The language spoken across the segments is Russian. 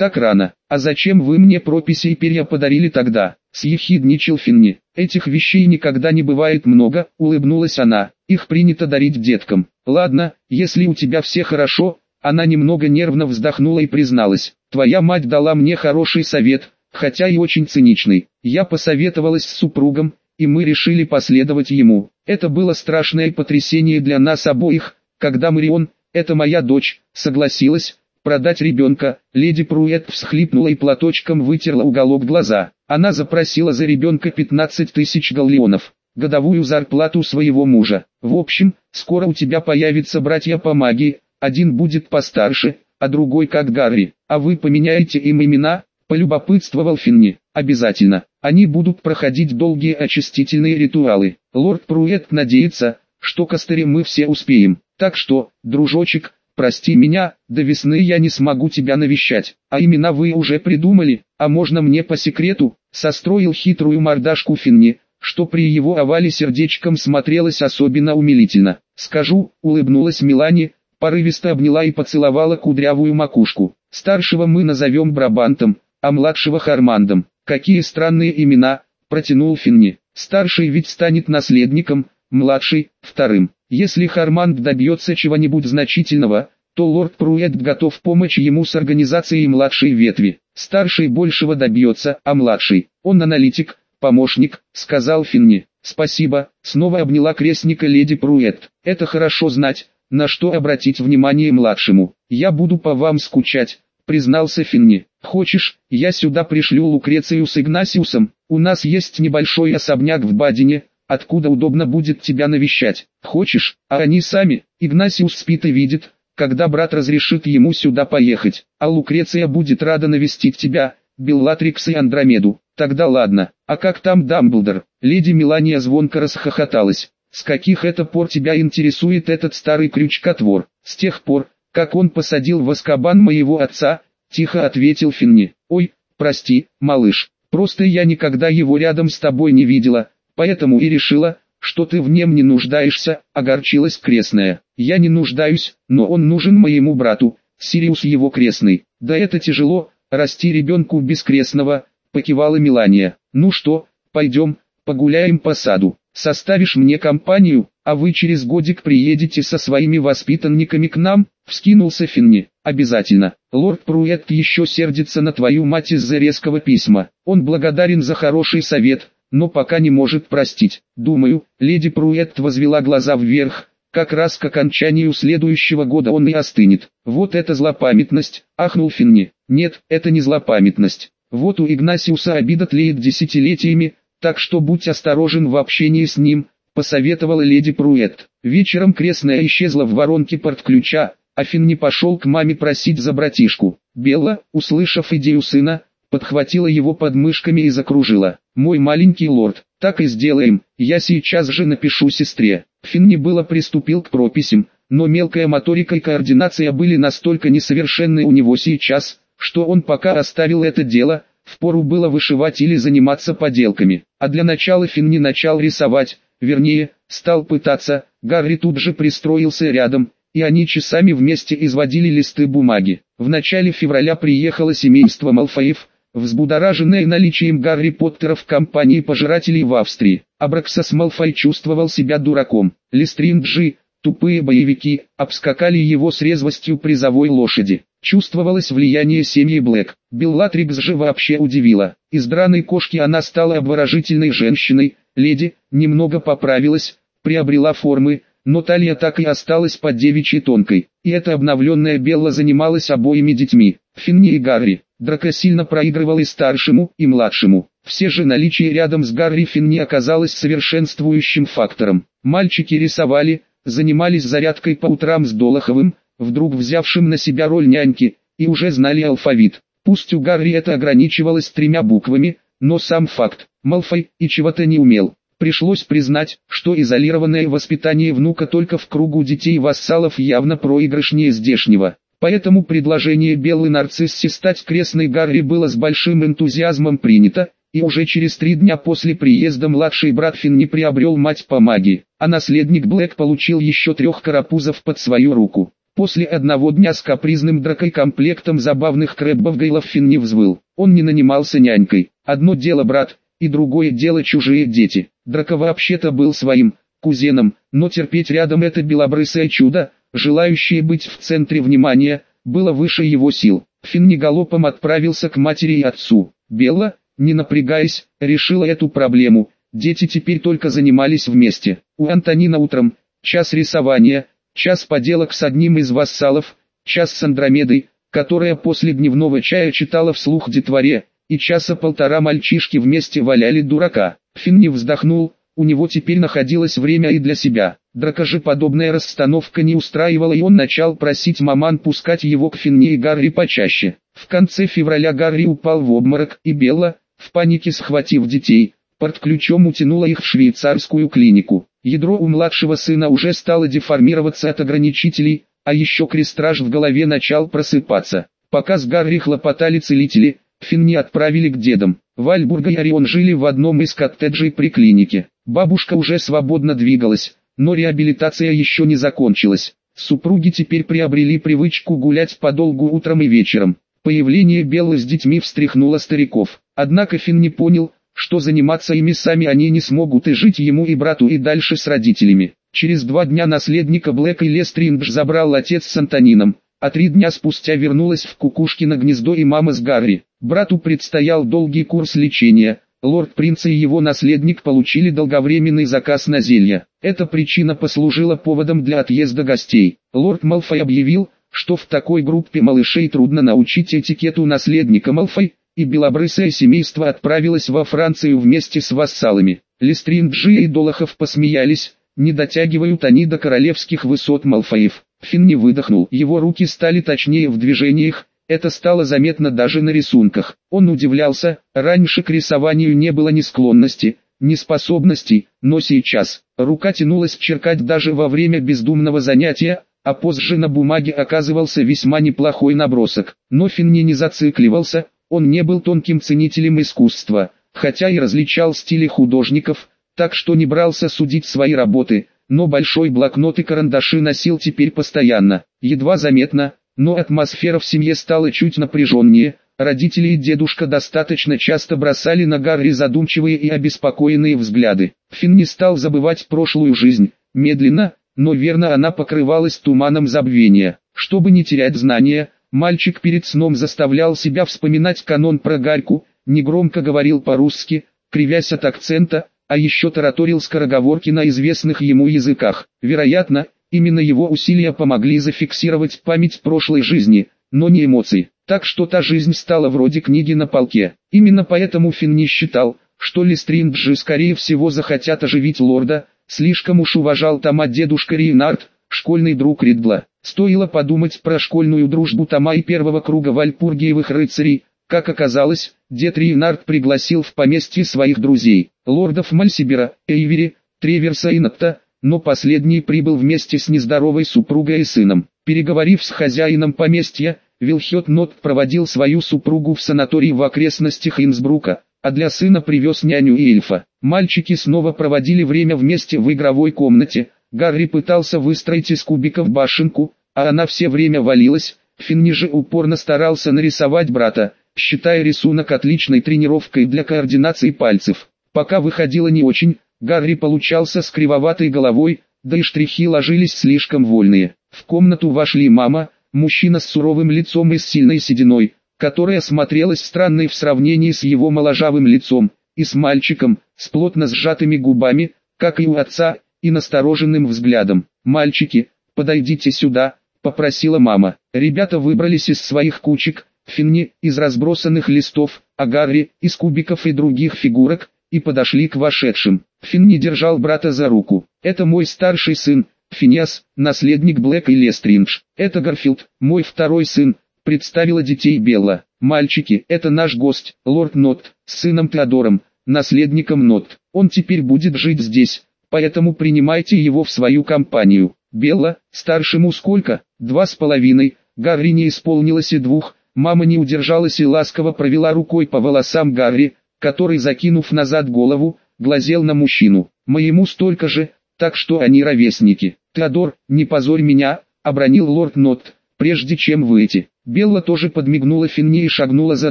Так рано. А зачем вы мне прописи и перья подарили тогда? Съехидничал Финни. Этих вещей никогда не бывает много, улыбнулась она. Их принято дарить деткам. Ладно, если у тебя все хорошо, она немного нервно вздохнула и призналась. Твоя мать дала мне хороший совет, хотя и очень циничный. Я посоветовалась с супругом, и мы решили последовать ему. Это было страшное потрясение для нас обоих, когда Марион, это моя дочь, согласилась продать ребенка. Леди Пруэт всхлипнула и платочком вытерла уголок глаза. Она запросила за ребенка 15 тысяч галлеонов, годовую зарплату своего мужа. В общем, скоро у тебя появятся братья по магии, один будет постарше, а другой как Гарри. А вы поменяете им имена? Полюбопытствовал Финни. Обязательно. Они будут проходить долгие очистительные ритуалы. Лорд Пруэт надеется, что костыри мы все успеем. Так что, дружочек, прости меня, до весны я не смогу тебя навещать. А имена вы уже придумали, а можно мне по секрету? Состроил хитрую мордашку Финни, что при его овале сердечком смотрелось особенно умилительно. Скажу, улыбнулась Милане, порывисто обняла и поцеловала кудрявую макушку. Старшего мы назовем Брабантом, а младшего Хармандом. Какие странные имена, протянул Финни. Старший ведь станет наследником, младший – вторым. Если Харманд добьется чего-нибудь значительного, то лорд Пруэт готов помочь ему с организацией младшей ветви. Старший большего добьется, а младший, он аналитик, помощник, сказал Финни. Спасибо, снова обняла крестника леди Пруэт. Это хорошо знать, на что обратить внимание младшему. Я буду по вам скучать, признался Финни. Хочешь, я сюда пришлю Лукрецию с Игнасиусом? У нас есть небольшой особняк в Бадине, откуда удобно будет тебя навещать. Хочешь, а они сами, Игнасиус спит и видит, когда брат разрешит ему сюда поехать, а Лукреция будет рада навестить тебя, Беллатрикс и Андромеду. Тогда ладно, а как там Дамблдор? Леди Мелания звонко расхохоталась. С каких это пор тебя интересует этот старый крючкотвор? С тех пор, как он посадил в Азкабан моего отца, тихо ответил Финни. Ой, прости, малыш, просто я никогда его рядом с тобой не видела, поэтому и решила, что ты в нем не нуждаешься, огорчилась крестная. Я не нуждаюсь, но он нужен моему брату, Сириус его крестный. Да это тяжело, расти ребенку без крестного, покивала Милания. Ну что, пойдем, погуляем по саду. Составишь мне компанию, а вы через годик приедете со своими воспитанниками к нам?» Вскинулся Финни. «Обязательно. Лорд Пруэт еще сердится на твою мать из-за резкого письма. Он благодарен за хороший совет, но пока не может простить. Думаю, леди Пруэт возвела глаза вверх, как раз к окончанию следующего года он и остынет. Вот это злопамятность, ахнул Финни. Нет, это не злопамятность. Вот у Игнасиуса обида тлеет десятилетиями, так что будь осторожен в общении с ним, посоветовала леди Пруэт. Вечером крестная исчезла в воронке портключа, а Финн не пошел к маме просить за братишку. Белла, услышав идею сына, подхватила его под мышками и закружила. «Мой маленький лорд, так и сделаем, я сейчас же напишу сестре». Финн не было приступил к прописям, но мелкая моторика и координация были настолько несовершенны у него сейчас, что он пока оставил это дело, Впору было вышивать или заниматься поделками, а для начала Финни начал рисовать, вернее, стал пытаться, Гарри тут же пристроился рядом, и они часами вместе изводили листы бумаги. В начале февраля приехало семейство Малфоев, взбудораженное наличием Гарри Поттера в компании пожирателей в Австрии. Абраксас Малфой чувствовал себя дураком. Листринджи, тупые боевики, обскакали его с резвостью призовой лошади. Чувствовалось влияние семьи Блэк. Беллатрикс же вообще удивила. Из драной кошки она стала обворожительной женщиной, леди, немного поправилась, приобрела формы, но талия так и осталась под девичьей тонкой. И эта обновленная Белла занималась обоими детьми, Финни и Гарри. Драко сильно проигрывал и старшему, и младшему. Все же наличие рядом с Гарри Финни оказалось совершенствующим фактором. Мальчики рисовали, занимались зарядкой по утрам с Долоховым, вдруг взявшим на себя роль няньки, и уже знали алфавит. Пусть у Гарри это ограничивалось тремя буквами, но сам факт, Малфой и чего-то не умел. Пришлось признать, что изолированное воспитание внука только в кругу детей-вассалов явно проигрышнее здешнего. Поэтому предложение Беллы Нарцисси стать крестной Гарри было с большим энтузиазмом принято, и уже через три дня после приезда младший брат Финн не приобрел мать по магии, а наследник Блэк получил еще трех карапузов под свою руку. После одного дня с капризным дракой комплектом забавных крэббов Гейлов Финни взвыл. Он не нанимался нянькой. Одно дело брат, и другое дело чужие дети. Драка вообще-то был своим, кузеном, но терпеть рядом это белобрысое чудо, желающее быть в центре внимания, было выше его сил. Финни галопом отправился к матери и отцу. Белла, не напрягаясь, решила эту проблему. Дети теперь только занимались вместе. У Антонина утром, час рисования, час поделок с одним из вассалов, час с Андромедой, которая после дневного чая читала вслух детворе, и часа полтора мальчишки вместе валяли дурака. Финни вздохнул, у него теперь находилось время и для себя. Драка же подобная расстановка не устраивала и он начал просить маман пускать его к Финни и Гарри почаще. В конце февраля Гарри упал в обморок и Белла, в панике схватив детей, под ключом утянула их в швейцарскую клинику. Ядро у младшего сына уже стало деформироваться от ограничителей, а еще крестраж в голове начал просыпаться. Пока с Гарри хлопотали целители, Финни отправили к дедам. Вальбурга и Орион жили в одном из коттеджей при клинике. Бабушка уже свободно двигалась, но реабилитация еще не закончилась. Супруги теперь приобрели привычку гулять подолгу утром и вечером. Появление Беллы с детьми встряхнуло стариков. Однако Финн не понял, что заниматься ими сами они не смогут и жить ему и брату и дальше с родителями. Через два дня наследника Блэк и Лестриндж забрал отец с Антонином, а три дня спустя вернулась в Кукушкино гнездо и мама с Гарри. Брату предстоял долгий курс лечения, лорд Принц и его наследник получили долговременный заказ на зелья. Эта причина послужила поводом для отъезда гостей. Лорд Малфой объявил, что в такой группе малышей трудно научить этикету наследника Малфой, и белобрысое семейство отправилось во Францию вместе с вассалами. Лестринджи и Долохов посмеялись, не дотягивают они до королевских высот Малфоев. Финн не выдохнул, его руки стали точнее в движениях, это стало заметно даже на рисунках. Он удивлялся, раньше к рисованию не было ни склонности, ни способностей, но сейчас, рука тянулась черкать даже во время бездумного занятия, а позже на бумаге оказывался весьма неплохой набросок. Но Финни не зацикливался, он не был тонким ценителем искусства, хотя и различал стили художников, так что не брался судить свои работы, но большой блокнот и карандаши носил теперь постоянно, едва заметно, но атмосфера в семье стала чуть напряженнее, родители и дедушка достаточно часто бросали на Гарри задумчивые и обеспокоенные взгляды. Финн не стал забывать прошлую жизнь, медленно, но верно она покрывалась туманом забвения. Чтобы не терять знания, мальчик перед сном заставлял себя вспоминать канон про Гарьку, негромко говорил по-русски, кривясь от акцента, а еще тараторил скороговорки на известных ему языках. Вероятно, Именно его усилия помогли зафиксировать память прошлой жизни, но не эмоций. Так что та жизнь стала вроде книги на полке. Именно поэтому Финн не считал, что Лестринджи скорее всего захотят оживить лорда, слишком уж уважал Тома дедушка Рейнард, школьный друг Ридла. Стоило подумать про школьную дружбу Тома и первого круга вальпургиевых рыцарей, как оказалось, дед Рейнард пригласил в поместье своих друзей, лордов Мальсибера, Эйвери, Треверса и Натта, но последний прибыл вместе с нездоровой супругой и сыном. Переговорив с хозяином поместья, Вилхет Нот проводил свою супругу в санаторий в окрестностях Инсбрука, а для сына привез няню и эльфа. Мальчики снова проводили время вместе в игровой комнате, Гарри пытался выстроить из кубиков башенку, а она все время валилась, Финни же упорно старался нарисовать брата, считая рисунок отличной тренировкой для координации пальцев. Пока выходило не очень, Гарри получался с кривоватой головой, да и штрихи ложились слишком вольные. В комнату вошли мама, мужчина с суровым лицом и с сильной сединой, которая смотрелась странной в сравнении с его моложавым лицом, и с мальчиком, с плотно сжатыми губами, как и у отца, и настороженным взглядом. «Мальчики, подойдите сюда», — попросила мама. Ребята выбрались из своих кучек, Финни из разбросанных листов, а Гарри из кубиков и других фигурок, и подошли к вошедшим. Финн не держал брата за руку. «Это мой старший сын, Финиас, наследник Блэк и Лестриндж. Это Гарфилд, мой второй сын», — представила детей Белла. «Мальчики, это наш гость, лорд Нотт, с сыном Теодором, наследником Нотт. Он теперь будет жить здесь, поэтому принимайте его в свою компанию». Белла, старшему сколько? Два с половиной. Гарри не исполнилось и двух. Мама не удержалась и ласково провела рукой по волосам Гарри, который, закинув назад голову, глазел на мужчину. Моему столько же, так что они ровесники. Теодор, не позорь меня, обронил лорд Нот, прежде чем выйти. Белла тоже подмигнула Финне и шагнула за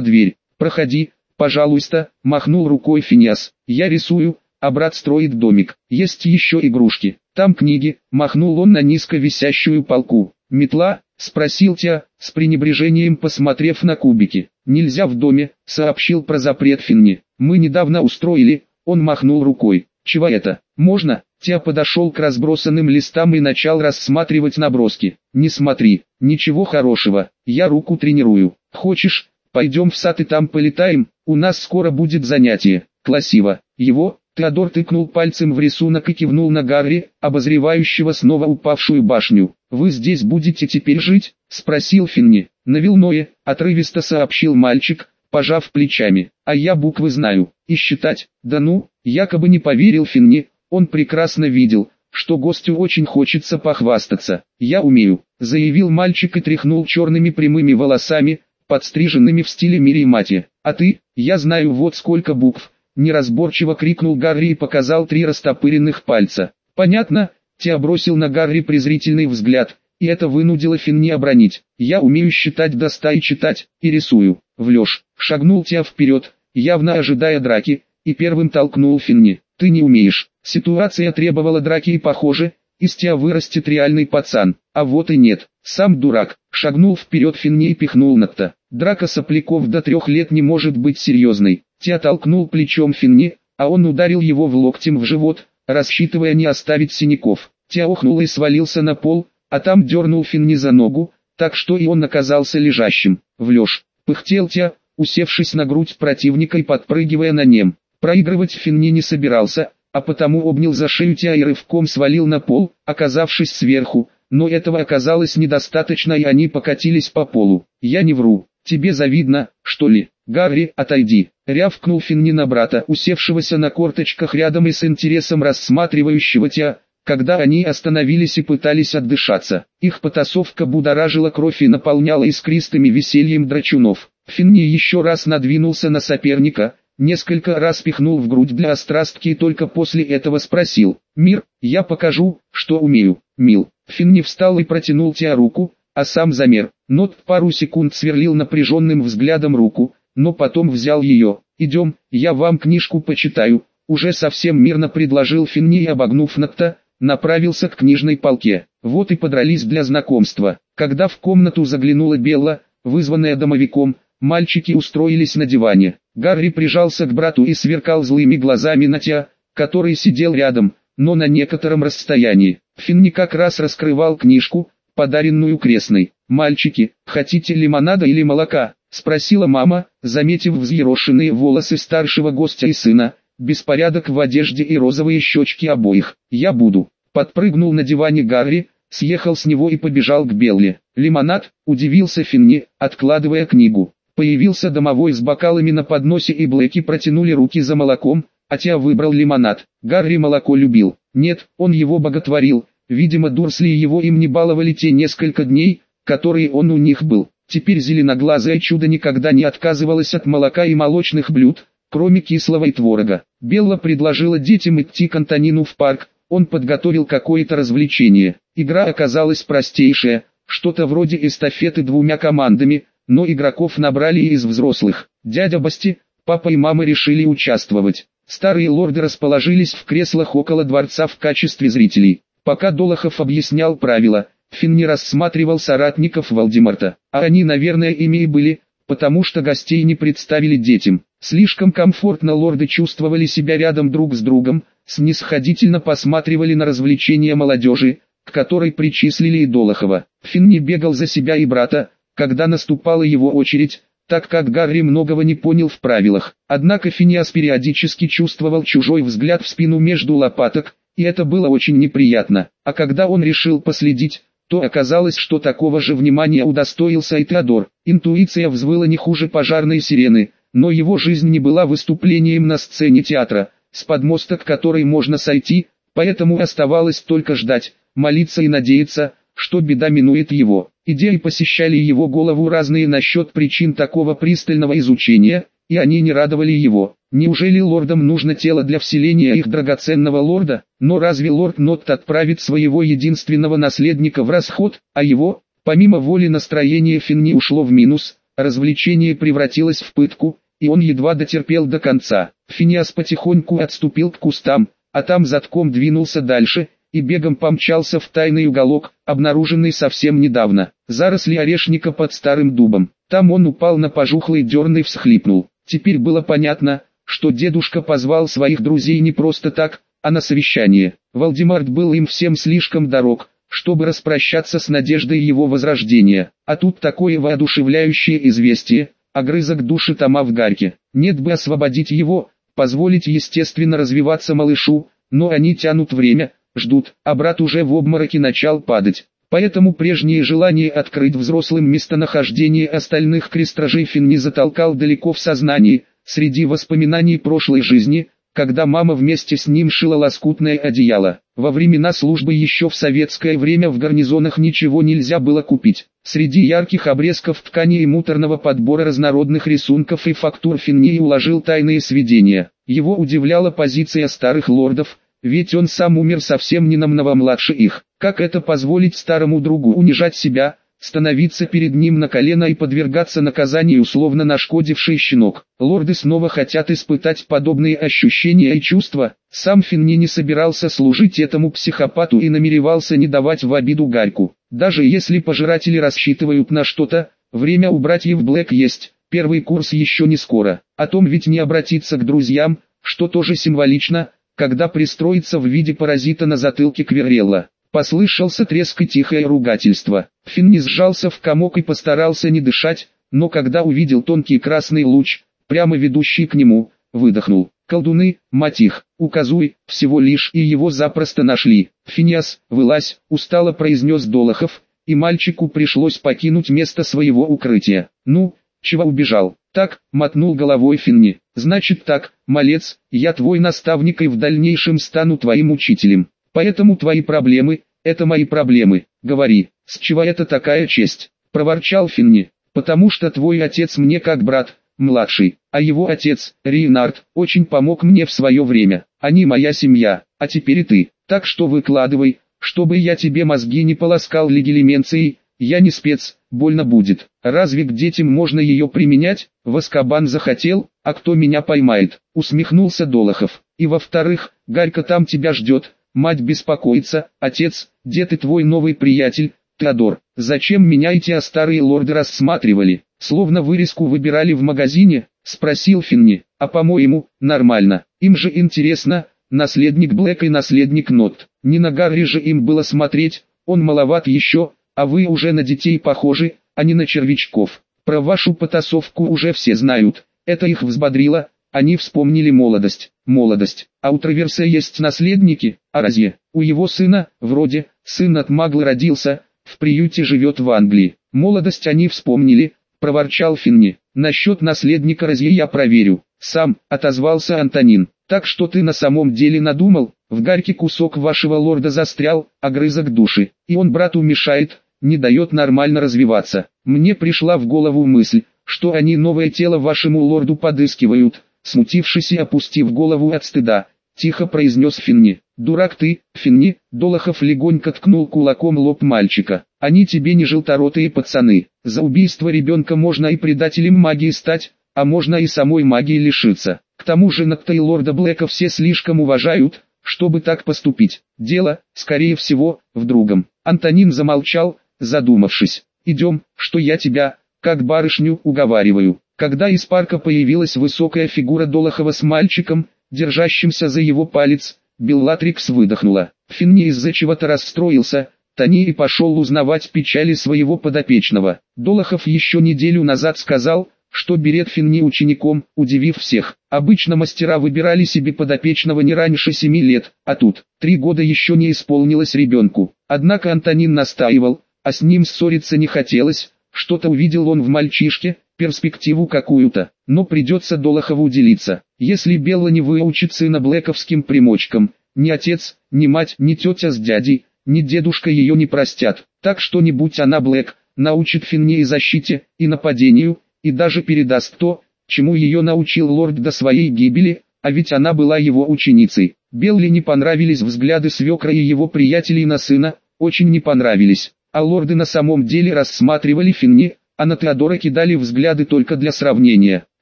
дверь. «Проходи, пожалуйста», — махнул рукой Финиас. «Я рисую, а брат строит домик. Есть еще игрушки. Там книги», — махнул он на низко висящую полку. «Метла?» — спросил Тя, с пренебрежением посмотрев на кубики. «Нельзя в доме», — сообщил про запрет Финни. «Мы недавно устроили», — он махнул рукой. «Чего это? Можно?» Тя подошел к разбросанным листам и начал рассматривать наброски. «Не смотри, ничего хорошего, я руку тренирую. Хочешь, пойдем в сад и там полетаем, у нас скоро будет занятие. Классиво». Его, Теодор тыкнул пальцем в рисунок и кивнул на Гарри, обозревающего снова упавшую башню. «Вы здесь будете теперь жить?» – спросил Финни. «На Вилное», – отрывисто сообщил мальчик, пожав плечами. «А я буквы знаю, и считать, да ну, якобы не поверил Финни, он прекрасно видел, что гостю очень хочется похвастаться. «Я умею», — заявил мальчик и тряхнул черными прямыми волосами, подстриженными в стиле Миримати. «А ты, я знаю вот сколько букв», — неразборчиво крикнул Гарри и показал три растопыренных пальца. «Понятно?» — Тео бросил на Гарри презрительный взгляд, и это вынудило Финни обронить. «Я умею считать до ста и читать, и рисую». Влешь, шагнул Тео вперед, явно ожидая драки, и первым толкнул Финни. «Ты не умеешь». Ситуация требовала драки и похоже, из тебя вырастет реальный пацан, а вот и нет. Сам дурак, шагнул вперед Финни и пихнул Натта. Драка сопляков до трех лет не может быть серьезной. Тя толкнул плечом Финни, а он ударил его в локтем в живот, рассчитывая не оставить синяков. Тя охнул и свалился на пол, а там дернул Финни за ногу, так что и он оказался лежащим. Влешь, пыхтел Тя, усевшись на грудь противника и подпрыгивая на нем. Проигрывать Финни не собирался, а потому обнял за шею Тя и рывком свалил на пол, оказавшись сверху, но этого оказалось недостаточно и они покатились по полу. «Я не вру, тебе завидно, что ли?» «Гарри, отойди!» — рявкнул Финни на брата, усевшегося на корточках рядом и с интересом рассматривающего Тя, когда они остановились и пытались отдышаться. Их потасовка будоражила кровь и наполняла искристыми весельем драчунов. Финни еще раз надвинулся на соперника, несколько раз пихнул в грудь для острастки и только после этого спросил, «Мир, я покажу, что умею». Мил, Финни встал и протянул тебе руку, а сам замер. Нот пару секунд сверлил напряженным взглядом руку, но потом взял ее. «Идем, я вам книжку почитаю», уже совсем мирно предложил Финни и обогнув Нотта, направился к книжной полке. Вот и подрались для знакомства. Когда в комнату заглянула Белла, вызванная домовиком, мальчики устроились на диване. Гарри прижался к брату и сверкал злыми глазами на Тя, который сидел рядом, но на некотором расстоянии. Финни как раз раскрывал книжку, подаренную крестной. «Мальчики, хотите лимонада или молока?» – спросила мама, заметив взъерошенные волосы старшего гостя и сына, беспорядок в одежде и розовые щечки обоих. «Я буду». Подпрыгнул на диване Гарри, съехал с него и побежал к Белле. «Лимонад?» – удивился Финни, откладывая книгу. Появился домовой с бокалами на подносе и Блэки протянули руки за молоком, а Тиа выбрал лимонад. Гарри молоко любил. Нет, он его боготворил. Видимо Дурсли его им не баловали те несколько дней, которые он у них был. Теперь зеленоглазое чудо никогда не отказывалось от молока и молочных блюд, кроме кислого и творога. Белла предложила детям идти к Антонину в парк, он подготовил какое-то развлечение. Игра оказалась простейшая, что-то вроде эстафеты двумя командами, но игроков набрали из взрослых. Дядя Басти, папа и мама решили участвовать. Старые лорды расположились в креслах около дворца в качестве зрителей. Пока Долохов объяснял правила, Финн не рассматривал соратников Валдемарта, а они, наверное, ими и были, потому что гостей не представили детям. Слишком комфортно лорды чувствовали себя рядом друг с другом, снисходительно посматривали на развлечения молодежи, к которой причислили и Долохова. Финн не бегал за себя и брата, когда наступала его очередь, так как Гарри многого не понял в правилах. Однако Финиас периодически чувствовал чужой взгляд в спину между лопаток, и это было очень неприятно. А когда он решил последить, то оказалось, что такого же внимания удостоился и Теодор. Интуиция взвыла не хуже пожарной сирены, но его жизнь не была выступлением на сцене театра, с подмосток которой можно сойти, поэтому оставалось только ждать, молиться и надеяться, что беда минует его. Идеи посещали его голову разные насчет причин такого пристального изучения, и они не радовали его. Неужели лордам нужно тело для вселения их драгоценного лорда? Но разве лорд Нотт отправит своего единственного наследника в расход, а его, помимо воли настроение Финни ушло в минус, развлечение превратилось в пытку, и он едва дотерпел до конца. Финиас потихоньку отступил к кустам, а там задком двинулся дальше, и бегом помчался в тайный уголок, обнаруженный совсем недавно. Заросли орешника под старым дубом. Там он упал на пожухлый дерн и всхлипнул. Теперь было понятно, что дедушка позвал своих друзей не просто так, а на совещание. Волдеморт был им всем слишком дорог, чтобы распрощаться с надеждой его возрождения. А тут такое воодушевляющее известие, огрызок души Тома в Гарьке. Нет бы освободить его, позволить естественно развиваться малышу, но они тянут время, ждут, а брат уже в обмороке начал падать. Поэтому прежнее желание открыть взрослым местонахождение остальных крестражей Финни затолкал далеко в сознании, среди воспоминаний прошлой жизни, когда мама вместе с ним шила лоскутное одеяло. Во времена службы еще в советское время в гарнизонах ничего нельзя было купить. Среди ярких обрезков ткани и муторного подбора разнородных рисунков и фактур Финни уложил тайные сведения. Его удивляла позиция старых лордов, ведь он сам умер совсем не намного младше их. Как это позволить старому другу унижать себя, становиться перед ним на колено и подвергаться наказанию условно нашкодивший щенок. Лорды снова хотят испытать подобные ощущения и чувства. Сам Финни не собирался служить этому психопату и намеревался не давать в обиду Гарьку. Даже если пожиратели рассчитывают на что-то, время у братьев Блэк есть, первый курс еще не скоро. О том ведь не обратиться к друзьям, что тоже символично, когда пристроится в виде паразита на затылке Кверрелла. Послышался треск и тихое ругательство. Финни сжался в комок и постарался не дышать, но когда увидел тонкий красный луч, прямо ведущий к нему, выдохнул. Колдуны, мать их, указуй, всего лишь и его запросто нашли. Финиас, вылазь, устало произнес Долохов, и мальчику пришлось покинуть место своего укрытия. Ну, чего убежал? Так, мотнул головой Финни. Значит так, малец, я твой наставник и в дальнейшем стану твоим учителем. Поэтому твои проблемы, это мои проблемы. Говори, с чего это такая честь? Проворчал Финни. Потому что твой отец мне как брат, младший, а его отец, Рейнард, очень помог мне в свое время. Они моя семья, а теперь и ты. Так что выкладывай, чтобы я тебе мозги не полоскал легилименцией, я не спец, больно будет. Разве к детям можно ее применять? Воскобан захотел, а кто меня поймает? Усмехнулся Долохов. И во-вторых, Гарька там тебя ждет, мать беспокоится, отец, дед и твой новый приятель, Теодор. Зачем меня эти а старые лорды рассматривали? Словно вырезку выбирали в магазине, спросил Финни. А по-моему, нормально. Им же интересно, наследник Блэк и наследник Нот. Не на Гарри же им было смотреть, он маловат еще, а вы уже на детей похожи, а не на червячков. Про вашу потасовку уже все знают, это их взбодрило, они вспомнили молодость, молодость. А у Траверса есть наследники, а разве? У его сына, вроде, сын от Маглы родился, в приюте живет в Англии. Молодость они вспомнили, проворчал Финни. Насчет наследника Розье я проверю. Сам, отозвался Антонин. Так что ты на самом деле надумал, в гарьке кусок вашего лорда застрял, огрызок души, и он брату мешает, не дает нормально развиваться. Мне пришла в голову мысль, что они новое тело вашему лорду подыскивают, смутившись и опустив голову от стыда, тихо произнес Финни. «Дурак ты, Финни!» Долохов легонько ткнул кулаком лоб мальчика. «Они тебе не желторотые пацаны. За убийство ребенка можно и предателем магии стать, а можно и самой магии лишиться. К тому же Накта и лорда Блэка все слишком уважают, чтобы так поступить. Дело, скорее всего, в другом». Антонин замолчал, задумавшись. «Идем, что я тебя, как барышню, уговариваю». Когда из парка появилась высокая фигура Долохова с мальчиком, держащимся за его палец, Беллатрикс выдохнула. Финни из-за чего-то расстроился, Тони и пошел узнавать печали своего подопечного. Долохов еще неделю назад сказал, что берет Финни учеником, удивив всех. Обычно мастера выбирали себе подопечного не раньше семи лет, а тут, три года еще не исполнилось ребенку. Однако Антонин настаивал, а с ним ссориться не хотелось, что-то увидел он в мальчишке, перспективу какую-то, но придется Долохову делиться. Если Белла не выучит сына блэковским примочкам, ни отец, ни мать, ни тетя с дядей, ни дедушка ее не простят. Так что-нибудь она Блэк, научит Финне и защите, и нападению, и даже передаст то, чему ее научил лорд до своей гибели, а ведь она была его ученицей. Белли не понравились взгляды свекра и его приятелей на сына, очень не понравились. А лорды на самом деле рассматривали Финни, а на Теодора кидали взгляды только для сравнения.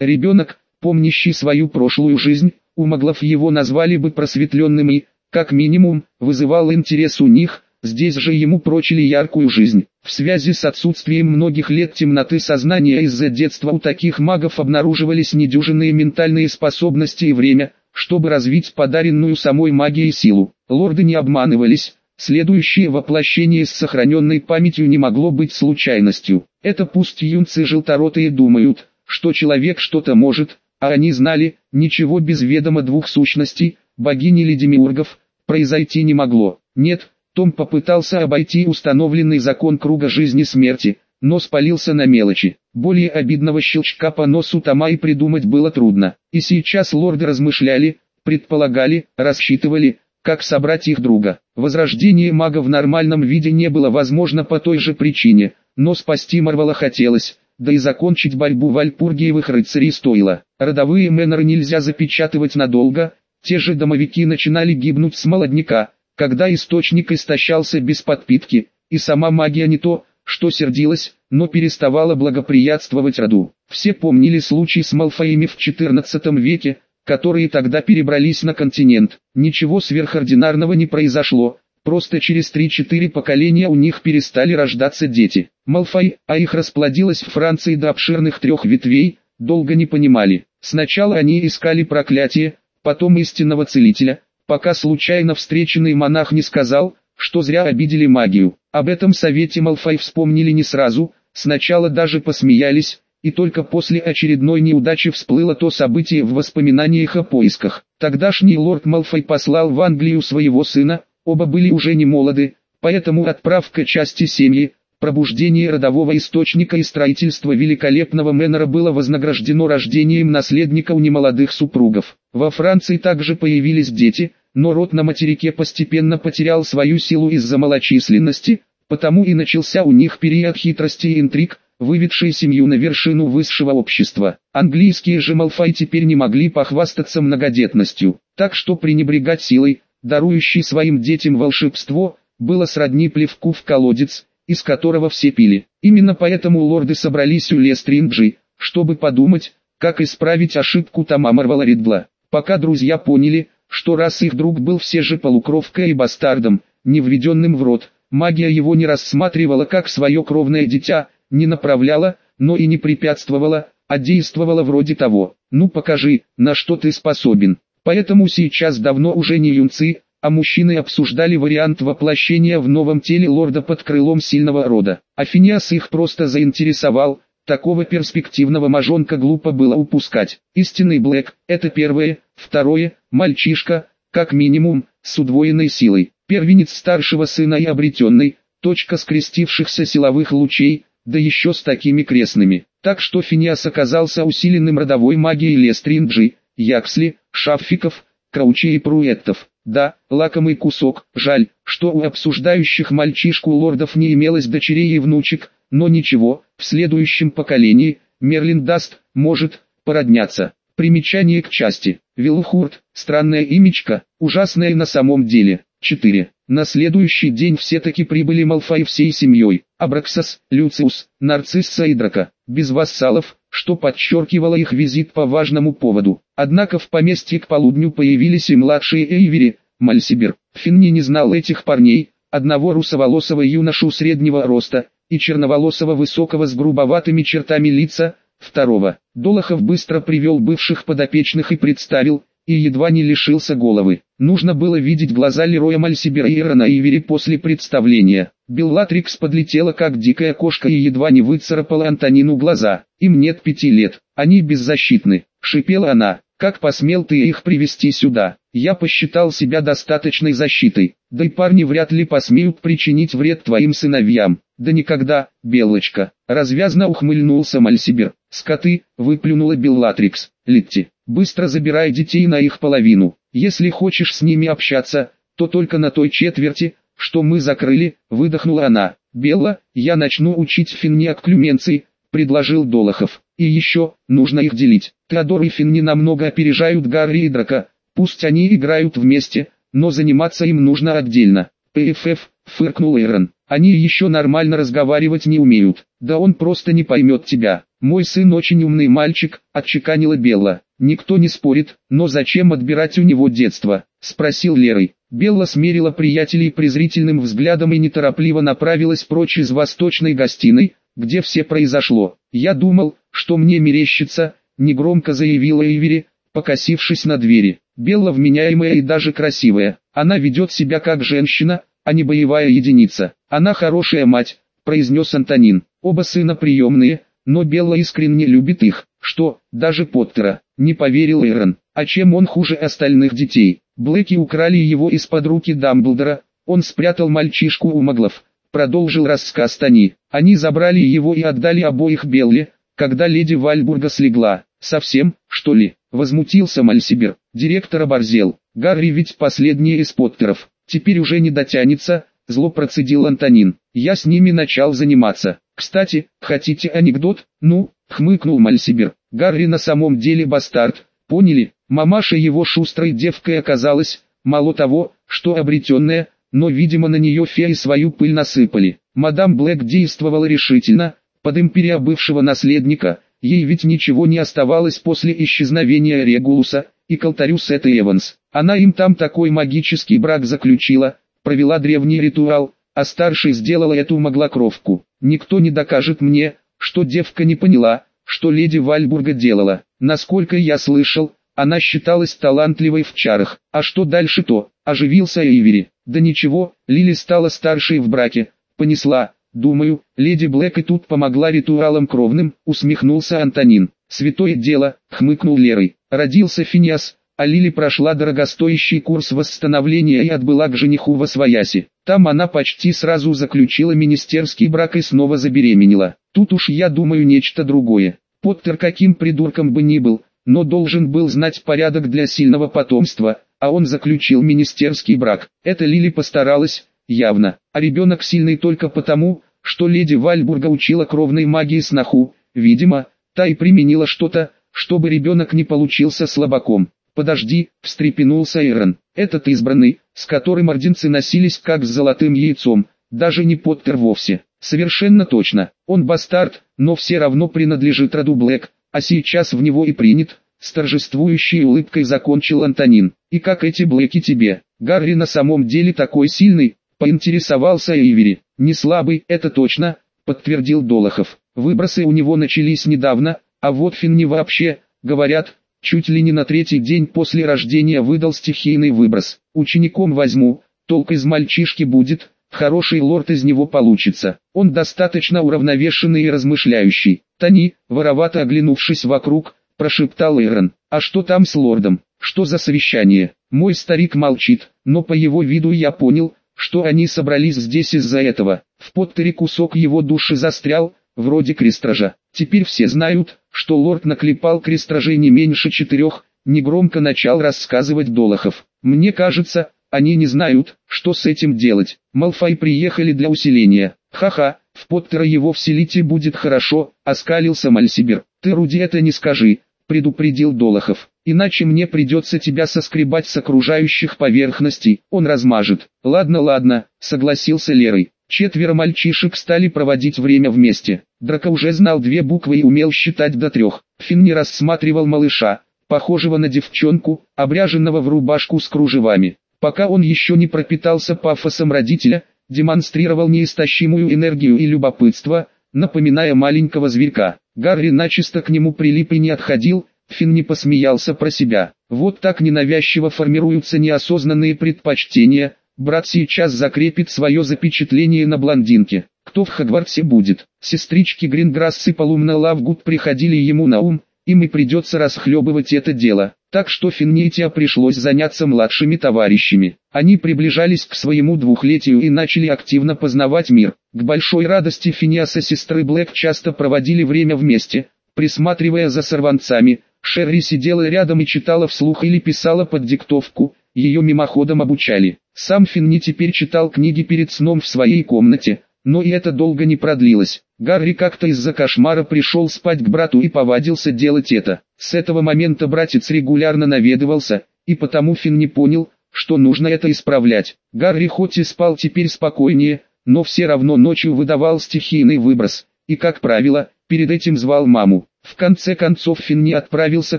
Ребенок, помнящий свою прошлую жизнь, у Маглов его назвали бы просветленным и, как минимум, вызывал интерес у них, здесь же ему прочили яркую жизнь. В связи с отсутствием многих лет темноты сознания из-за детства у таких магов обнаруживались недюжинные ментальные способности и время, чтобы развить подаренную самой магией силу. Лорды не обманывались, следующее воплощение с сохраненной памятью не могло быть случайностью. Это пусть юнцы желторотые думают, что человек что-то может, а они знали, ничего без ведома двух сущностей, богини или демиургов, произойти не могло. Нет, Том попытался обойти установленный закон круга жизни-смерти, но спалился на мелочи. Более обидного щелчка по носу Тома и придумать было трудно. И сейчас лорды размышляли, предполагали, рассчитывали, как собрать их друга. Возрождение мага в нормальном виде не было возможно по той же причине, но спасти Марвала хотелось, да и закончить борьбу вальпургиевых рыцарей стоило. Родовые мэннеры нельзя запечатывать надолго, те же домовики начинали гибнуть с молодняка, когда источник истощался без подпитки, и сама магия не то, что сердилась, но переставала благоприятствовать роду. Все помнили случай с Малфоями в XIV веке, которые тогда перебрались на континент. Ничего сверхординарного не произошло, просто через 3-4 поколения у них перестали рождаться дети. Малфой, а их расплодилось в Франции до обширных трех ветвей, долго не понимали. Сначала они искали проклятие, потом истинного целителя, пока случайно встреченный монах не сказал, что зря обидели магию. Об этом совете Малфой вспомнили не сразу, сначала даже посмеялись, и только после очередной неудачи всплыло то событие в воспоминаниях о поисках. Тогдашний лорд Малфой послал в Англию своего сына, оба были уже не молоды, поэтому отправка части семьи, пробуждение родового источника и строительство великолепного Мэннера было вознаграждено рождением наследника у немолодых супругов. Во Франции также появились дети, но род на материке постепенно потерял свою силу из-за малочисленности, потому и начался у них период хитрости и интриг, выведший семью на вершину высшего общества. Английские же Малфай теперь не могли похвастаться многодетностью, так что пренебрегать силой, дарующей своим детям волшебство, было сродни плевку в колодец, из которого все пили. Именно поэтому лорды собрались у Лестринджи, чтобы подумать, как исправить ошибку Тома Марвала Ридла. Пока друзья поняли, что раз их друг был все же полукровкой и бастардом, не введенным в рот, магия его не рассматривала как свое кровное дитя, не направляла, но и не препятствовала, а действовала вроде того, ну покажи, на что ты способен. Поэтому сейчас давно уже не юнцы, а мужчины обсуждали вариант воплощения в новом теле лорда под крылом сильного рода. Афиниас их просто заинтересовал, такого перспективного мажонка глупо было упускать. Истинный Блэк – это первое, второе, мальчишка, как минимум, с удвоенной силой. Первенец старшего сына и обретенный, точка скрестившихся силовых лучей, да еще с такими крестными. Так что Финиас оказался усиленным родовой магией Лестринджи, Яксли, Шаффиков, Краучи и Пруэттов. Да, лакомый кусок, жаль, что у обсуждающих мальчишку лордов не имелось дочерей и внучек, но ничего, в следующем поколении, Мерлин даст, может, породняться. Примечание к части. Вилхурт, странная имечка, ужасная на самом деле. 4. На следующий день все таки прибыли Малфай всей семьей. Абраксас, Люциус, Нарцисса и Драка, без вассалов, что подчеркивало их визит по важному поводу. Однако в поместье к полудню появились и младшие Эйвери, Мальсибер. Финни не знал этих парней, одного русоволосого юношу среднего роста, и черноволосого высокого с грубоватыми чертами лица, второго. Долохов быстро привел бывших подопечных и представил, и едва не лишился головы. Нужно было видеть глаза Лероя Мальсибера и Ирона Эйвери после представления. Беллатрикс подлетела как дикая кошка и едва не выцарапала Антонину глаза. Им нет пяти лет, они беззащитны. Шипела она, как посмел ты их привести сюда? Я посчитал себя достаточной защитой, да и парни вряд ли посмеют причинить вред твоим сыновьям. Да никогда, Белочка. Развязно ухмыльнулся Мальсибер. Скоты, выплюнула Беллатрикс. Литти, быстро забирай детей на их половину. Если хочешь с ними общаться, то только на той четверти, что мы закрыли, выдохнула она. Белла, я начну учить Финни от клюменции, предложил Долохов. И еще, нужно их делить. Теодор и Финни намного опережают Гарри и Драка. Пусть они играют вместе, но заниматься им нужно отдельно. ПФФ, фыркнул Эйрон. Они еще нормально разговаривать не умеют. Да он просто не поймет тебя. Мой сын очень умный мальчик, отчеканила Белла. Никто не спорит, но зачем отбирать у него детство? Спросил Лерой. Белла смерила приятелей презрительным взглядом и неторопливо направилась прочь из восточной гостиной, где все произошло. Я думал, что мне мерещится, негромко заявила Эйвери, покосившись на двери. Белла вменяемая и даже красивая. Она ведет себя как женщина, а не боевая единица. Она хорошая мать, произнес Антонин. Оба сына приемные, но Белла искренне любит их. Что, даже Поттера, не поверил Эрон. А чем он хуже остальных детей? Блэки украли его из-под руки Дамблдора, он спрятал мальчишку у маглов. Продолжил рассказ Тони. Они забрали его и отдали обоих Белле, когда леди Вальбурга слегла. Совсем, что ли? Возмутился Мальсибер. Директор оборзел. Гарри ведь последний из Поттеров. Теперь уже не дотянется, зло процедил Антонин. Я с ними начал заниматься. Кстати, хотите анекдот? Ну, хмыкнул Мальсибер. Гарри на самом деле бастард. Поняли? Мамаша его шустрой девкой оказалась, мало того, что обретенная, но видимо на нее феи свою пыль насыпали. Мадам Блэк действовала решительно, под империя бывшего наследника, ей ведь ничего не оставалось после исчезновения Регулуса, и к алтарю Эванс. Она им там такой магический брак заключила, провела древний ритуал, а старший сделала эту маглокровку. Никто не докажет мне, что девка не поняла, что леди Вальбурга делала. Насколько я слышал, она считалась талантливой в чарах. А что дальше то? Оживился Эйвери. Да ничего, Лили стала старшей в браке. Понесла. Думаю, леди Блэк и тут помогла ритуалам кровным, усмехнулся Антонин. Святое дело, хмыкнул Лерой. Родился Финиас, а Лили прошла дорогостоящий курс восстановления и отбыла к жениху во Свояси. Там она почти сразу заключила министерский брак и снова забеременела. Тут уж я думаю нечто другое. Поттер каким придурком бы ни был, но должен был знать порядок для сильного потомства, а он заключил министерский брак. Это Лили постаралась, явно, а ребенок сильный только потому, что леди Вальбурга учила кровной магии сноху, видимо, та и применила что-то, чтобы ребенок не получился слабаком. «Подожди», — встрепенулся Эрон, — «этот избранный, с которым орденцы носились как с золотым яйцом, даже не Поттер вовсе». «Совершенно точно, он бастард, но все равно принадлежит роду Блэк, а сейчас в него и принят, с торжествующей улыбкой закончил Антонин. И как эти блэки тебе? Гарри на самом деле такой сильный, поинтересовался Эйвери. Не слабый, это точно, подтвердил Долохов. Выбросы у него начались недавно, а вот Финни вообще, говорят, чуть ли не на третий день после рождения выдал стихийный выброс. Учеником возьму, толк из мальчишки будет, хороший лорд из него получится. Он достаточно уравновешенный и размышляющий. Тони, воровато оглянувшись вокруг, прошептал Эйрон. «А что там с лордом? Что за совещание?» Мой старик молчит, но по его виду я понял, что они собрались здесь из-за этого. В Поттере кусок его души застрял, вроде крестража. Теперь все знают, что лорд наклепал крестражей не меньше четырех, негромко начал рассказывать Долохов. Мне кажется, они не знают, что с этим делать. Малфай приехали для усиления. Ха-ха, в Поттера его вселите будет хорошо, оскалился Мальсибер. Ты Руди это не скажи, предупредил Долохов. Иначе мне придется тебя соскребать с окружающих поверхностей, он размажет. Ладно, ладно, согласился Лерой. Четверо мальчишек стали проводить время вместе. Драко уже знал две буквы и умел считать до трех. Финн не рассматривал малыша, похожего на девчонку, обряженного в рубашку с кружевами. Пока он еще не пропитался пафосом родителя, демонстрировал неистощимую энергию и любопытство, напоминая маленького зверька. Гарри начисто к нему прилип и не отходил, Финн не посмеялся про себя. Вот так ненавязчиво формируются неосознанные предпочтения, брат сейчас закрепит свое запечатление на блондинке. Кто в Хогвартсе будет? Сестрички Гринграсс и Полумна Лавгуд приходили ему на ум, им и придется расхлебывать это дело. Так что Финнития пришлось заняться младшими товарищами. Они приближались к своему двухлетию и начали активно познавать мир. К большой радости Финиаса сестры Блэк часто проводили время вместе, присматривая за сорванцами. Шерри сидела рядом и читала вслух или писала под диктовку, ее мимоходом обучали. Сам Финни теперь читал книги перед сном в своей комнате, Но и это долго не продлилось. Гарри как-то из-за кошмара пришел спать к брату и повадился делать это. С этого момента братец регулярно наведывался, и потому Финн не понял, что нужно это исправлять. Гарри хоть и спал теперь спокойнее, но все равно ночью выдавал стихийный выброс, и как правило, перед этим звал маму. В конце концов Финн не отправился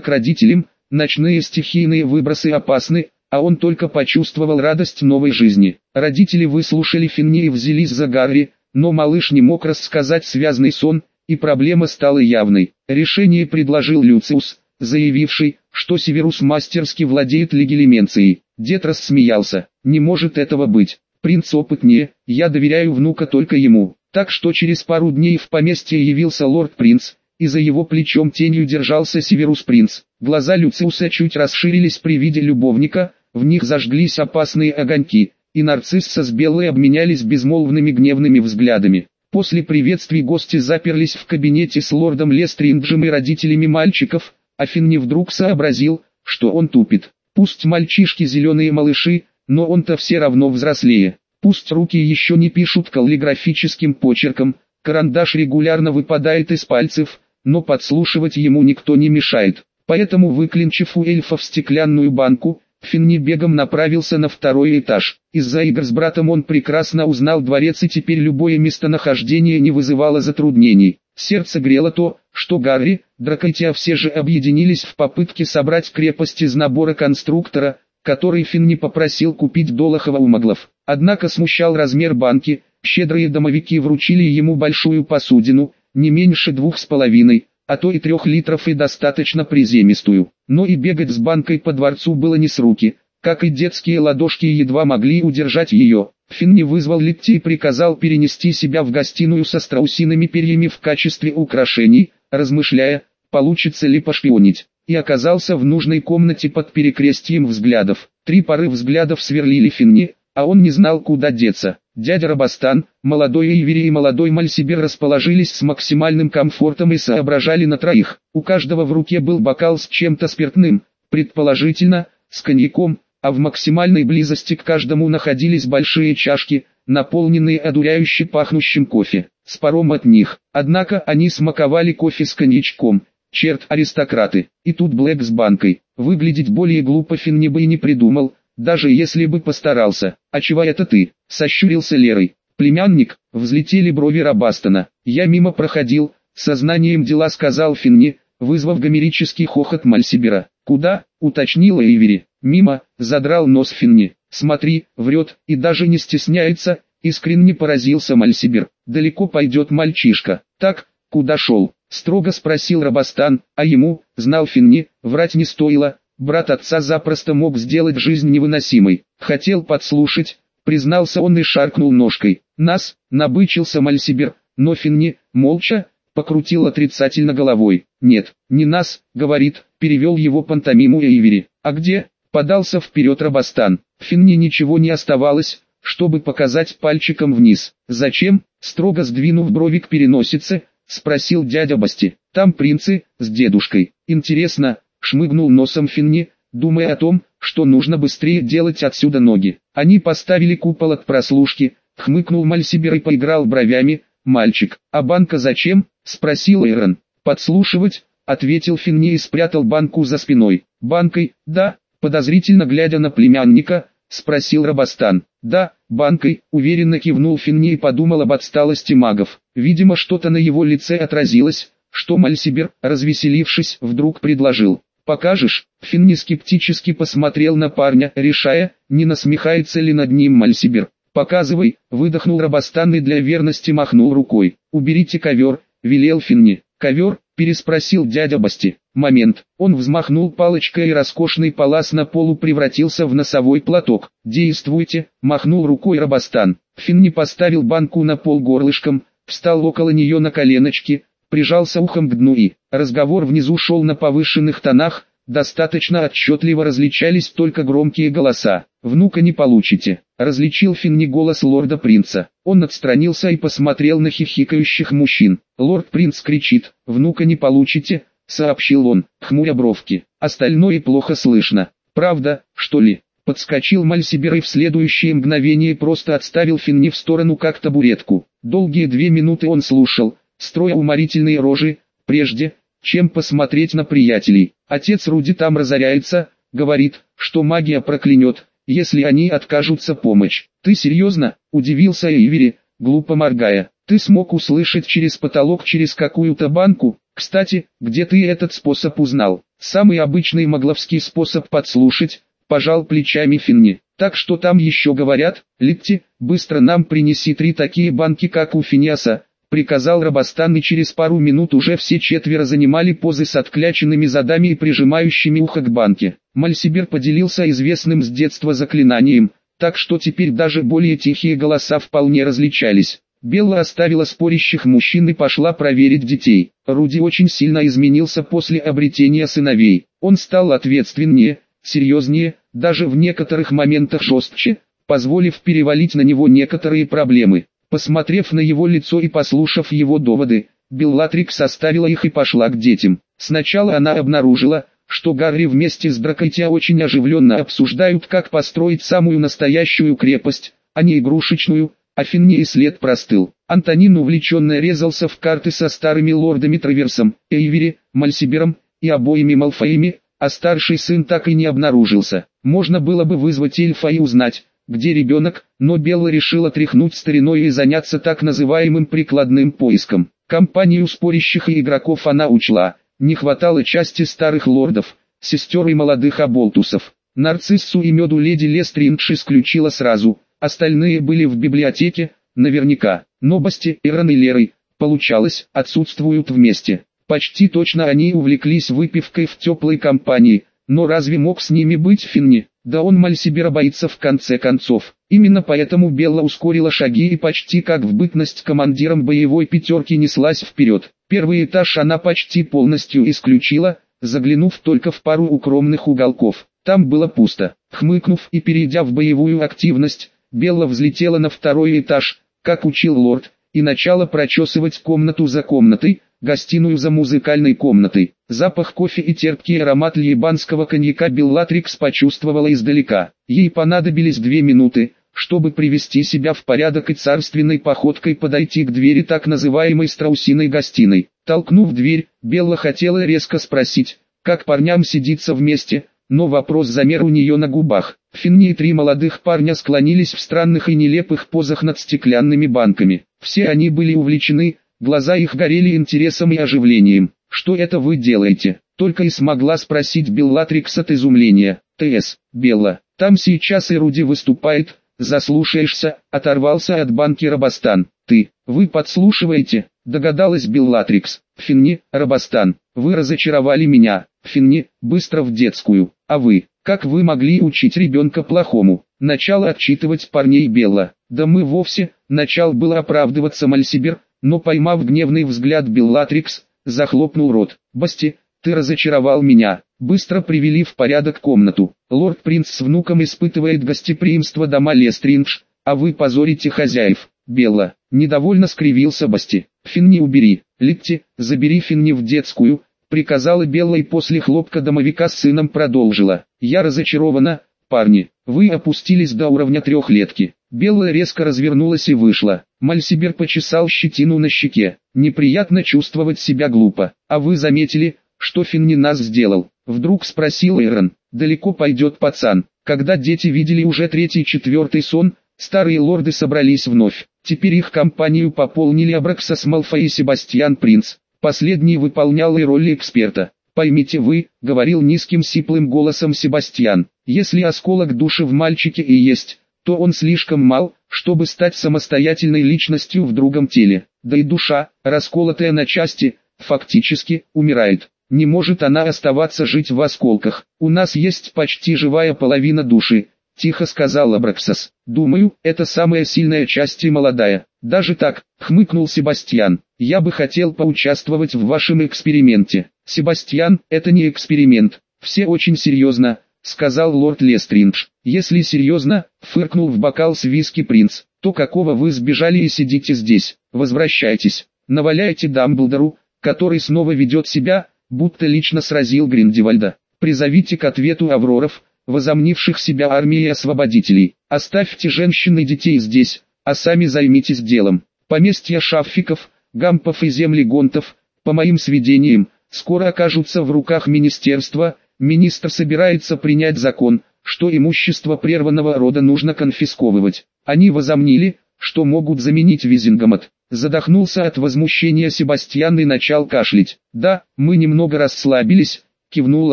к родителям, ночные стихийные выбросы опасны, а он только почувствовал радость новой жизни. Родители выслушали Финни и взялись за Гарри, но малыш не мог рассказать связный сон, и проблема стала явной. Решение предложил Люциус, заявивший, что Северус мастерски владеет легилименцией. Дед рассмеялся, не может этого быть. Принц опытнее, я доверяю внука только ему. Так что через пару дней в поместье явился лорд-принц, и за его плечом тенью держался Северус-принц. Глаза Люциуса чуть расширились при виде любовника, в них зажглись опасные огоньки, и нарцисса с белой обменялись безмолвными гневными взглядами. После приветствий гости заперлись в кабинете с лордом Лестринджем и родителями мальчиков, а Финни вдруг сообразил, что он тупит. Пусть мальчишки зеленые малыши, но он-то все равно взрослее. Пусть руки еще не пишут каллиграфическим почерком, карандаш регулярно выпадает из пальцев, но подслушивать ему никто не мешает. Поэтому выклинчив у эльфов стеклянную банку, Финни бегом направился на второй этаж. Из-за игр с братом он прекрасно узнал дворец и теперь любое местонахождение не вызывало затруднений. Сердце грело то, что Гарри, Дракотия все же объединились в попытке собрать крепость из набора конструктора, который Финни попросил купить Долохова у Маглов. Однако смущал размер банки, щедрые домовики вручили ему большую посудину, не меньше двух с половиной, а то и трех литров и достаточно приземистую. Но и бегать с банкой по дворцу было не с руки, как и детские ладошки едва могли удержать ее. Финни вызвал Литти и приказал перенести себя в гостиную со страусиными перьями в качестве украшений, размышляя, получится ли пошпионить. И оказался в нужной комнате под перекрестием взглядов. Три пары взглядов сверлили Финни, а он не знал куда деться. Дядя Рабастан, молодой Эйвери и молодой Мальсибер расположились с максимальным комфортом и соображали на троих. У каждого в руке был бокал с чем-то спиртным, предположительно, с коньяком, а в максимальной близости к каждому находились большие чашки, наполненные одуряюще пахнущим кофе, с паром от них. Однако они смаковали кофе с коньячком, черт аристократы, и тут Блэк с банкой. Выглядеть более глупо Финни бы и не придумал, даже если бы постарался. «А чего это ты?» — сощурился Лерой. «Племянник», — взлетели брови Рабастона. «Я мимо проходил», — сознанием дела сказал Финни, вызвав гомерический хохот Мальсибера. «Куда?» — уточнила Эйвери. «Мимо», — задрал нос Финни. «Смотри, врет, и даже не стесняется», — искренне поразился Мальсибер. «Далеко пойдет мальчишка. Так, куда шел?» — строго спросил Рабастан, а ему, знал Финни, врать не стоило, Брат отца запросто мог сделать жизнь невыносимой. Хотел подслушать, признался он и шаркнул ножкой. Нас, набычился Мальсибер, но Финни, молча, покрутил отрицательно головой. «Нет, не нас», — говорит, перевел его пантомиму Эйвери. «А где?» — подался вперед Рабастан. Финни ничего не оставалось, чтобы показать пальчиком вниз. «Зачем?» — строго сдвинув брови к переносице, спросил дядя Басти. «Там принцы, с дедушкой. Интересно, шмыгнул носом Финни, думая о том, что нужно быстрее делать отсюда ноги. Они поставили купол от прослушки, хмыкнул Мальсибер и поиграл бровями, мальчик. А банка зачем? спросил Эйрон. Подслушивать, ответил Финни и спрятал банку за спиной. Банкой, да, подозрительно глядя на племянника, спросил Рабастан. Да, банкой, уверенно кивнул Финни и подумал об отсталости магов. Видимо что-то на его лице отразилось, что Мальсибер, развеселившись, вдруг предложил. «Покажешь?» Финни скептически посмотрел на парня, решая, не насмехается ли над ним Мальсибер. «Показывай», выдохнул Рабастан и для верности махнул рукой. «Уберите ковер», велел Финни. «Ковер?» переспросил дядя Басти. Момент. Он взмахнул палочкой и роскошный палас на полу превратился в носовой платок. «Действуйте», махнул рукой Рабастан. Финни поставил банку на пол горлышком, встал около нее на коленочки, прижался ухом к дну и, разговор внизу шел на повышенных тонах, достаточно отчетливо различались только громкие голоса. «Внука не получите», — различил Финни голос лорда-принца. Он отстранился и посмотрел на хихикающих мужчин. Лорд-принц кричит, «Внука не получите», — сообщил он, хмуря бровки. «Остальное плохо слышно. Правда, что ли?» Подскочил Мальсибер и в следующее мгновение просто отставил Финни в сторону как табуретку. Долгие две минуты он слушал, строя уморительные рожи, прежде, чем посмотреть на приятелей. Отец Руди там разоряется, говорит, что магия проклянет, если они откажутся помочь. «Ты серьезно?» – удивился Эйвери, глупо моргая. «Ты смог услышать через потолок через какую-то банку? Кстати, где ты этот способ узнал?» «Самый обычный магловский способ подслушать», – пожал плечами Финни. «Так что там еще говорят, Литти, быстро нам принеси три такие банки как у Финиаса, приказал Рабастан и через пару минут уже все четверо занимали позы с откляченными задами и прижимающими ухо к банке. Мальсибер поделился известным с детства заклинанием, так что теперь даже более тихие голоса вполне различались. Белла оставила спорящих мужчин и пошла проверить детей. Руди очень сильно изменился после обретения сыновей. Он стал ответственнее, серьезнее, даже в некоторых моментах жестче, позволив перевалить на него некоторые проблемы. Посмотрев на его лицо и послушав его доводы, Беллатрикс оставила их и пошла к детям. Сначала она обнаружила, что Гарри вместе с Дракотя очень оживленно обсуждают, как построить самую настоящую крепость, а не игрушечную, а Финни и след простыл. Антонин увлеченно резался в карты со старыми лордами Траверсом, Эйвери, Мальсибером и обоими Малфоями, а старший сын так и не обнаружился. Можно было бы вызвать эльфа и узнать, где ребенок, но Белла решила тряхнуть стариной и заняться так называемым прикладным поиском. Компанию спорящих и игроков она учла, не хватало части старых лордов, сестер и молодых оболтусов. Нарциссу и меду леди Лестриндж исключила сразу, остальные были в библиотеке, наверняка, но Басти, Эрон и Лерой, получалось, отсутствуют вместе. Почти точно они увлеклись выпивкой в теплой компании, но разве мог с ними быть Финни? Да он Мальсибера боится в конце концов. Именно поэтому Белла ускорила шаги и почти как в бытность командиром боевой пятерки неслась вперед. Первый этаж она почти полностью исключила, заглянув только в пару укромных уголков. Там было пусто. Хмыкнув и перейдя в боевую активность, Белла взлетела на второй этаж, как учил лорд, и начала прочесывать комнату за комнатой, гостиную за музыкальной комнатой. Запах кофе и терпкий аромат лейбанского коньяка Беллатрикс почувствовала издалека. Ей понадобились две минуты, чтобы привести себя в порядок и царственной походкой подойти к двери так называемой страусиной гостиной. Толкнув дверь, Белла хотела резко спросить, как парням сидится вместе, но вопрос замер у нее на губах. Финни и три молодых парня склонились в странных и нелепых позах над стеклянными банками. Все они были увлечены, Глаза их горели интересом и оживлением. «Что это вы делаете?» Только и смогла спросить Беллатрикс от изумления. «Тсс, Белла, там сейчас и Руди выступает, заслушаешься», оторвался от банки Рабастан. «Ты, вы подслушиваете?» догадалась Беллатрикс. «Финни, Рабастан, вы разочаровали меня. Финни, быстро в детскую. А вы, как вы могли учить ребенка плохому?» Начала отчитывать парней Белла. «Да мы вовсе», начал было оправдываться Мальсибер, но поймав гневный взгляд Беллатрикс, захлопнул рот. «Басти, ты разочаровал меня». Быстро привели в порядок комнату. Лорд-принц с внуком испытывает гостеприимство дома Лестриндж, а вы позорите хозяев. Белла, недовольно скривился Басти. Финни убери, Литти, забери Финни в детскую, приказала Белла и после хлопка домовика с сыном продолжила. Я разочарована, парни, вы опустились до уровня трехлетки. Белла резко развернулась и вышла. Мальсибер почесал щетину на щеке. Неприятно чувствовать себя глупо. А вы заметили, что Финни нас сделал? Вдруг спросил Эйрон. Далеко пойдет пацан. Когда дети видели уже третий-четвертый сон, старые лорды собрались вновь. Теперь их компанию пополнили Абраксас Малфой и Себастьян Принц. Последний выполнял и роль эксперта. «Поймите вы», — говорил низким сиплым голосом Себастьян, «если осколок души в мальчике и есть, то он слишком мал, чтобы стать самостоятельной личностью в другом теле. Да и душа, расколотая на части, фактически, умирает. Не может она оставаться жить в осколках. У нас есть почти живая половина души, тихо сказал Абраксас. Думаю, это самая сильная часть и молодая. Даже так, хмыкнул Себастьян. Я бы хотел поучаствовать в вашем эксперименте. Себастьян, это не эксперимент. Все очень серьезно, сказал лорд Лестриндж. «Если серьезно», — фыркнул в бокал с виски принц, «то какого вы сбежали и сидите здесь? Возвращайтесь, наваляйте Дамблдору, который снова ведет себя, будто лично сразил Гриндевальда. Призовите к ответу Авроров, возомнивших себя армией освободителей. Оставьте женщин и детей здесь, а сами займитесь делом. Поместья шаффиков, гампов и земли гонтов, по моим сведениям, скоро окажутся в руках министерства, министр собирается принять закон, что имущество прерванного рода нужно конфисковывать. Они возомнили, что могут заменить Визингомот. Задохнулся от возмущения Себастьян и начал кашлять. «Да, мы немного расслабились», — кивнул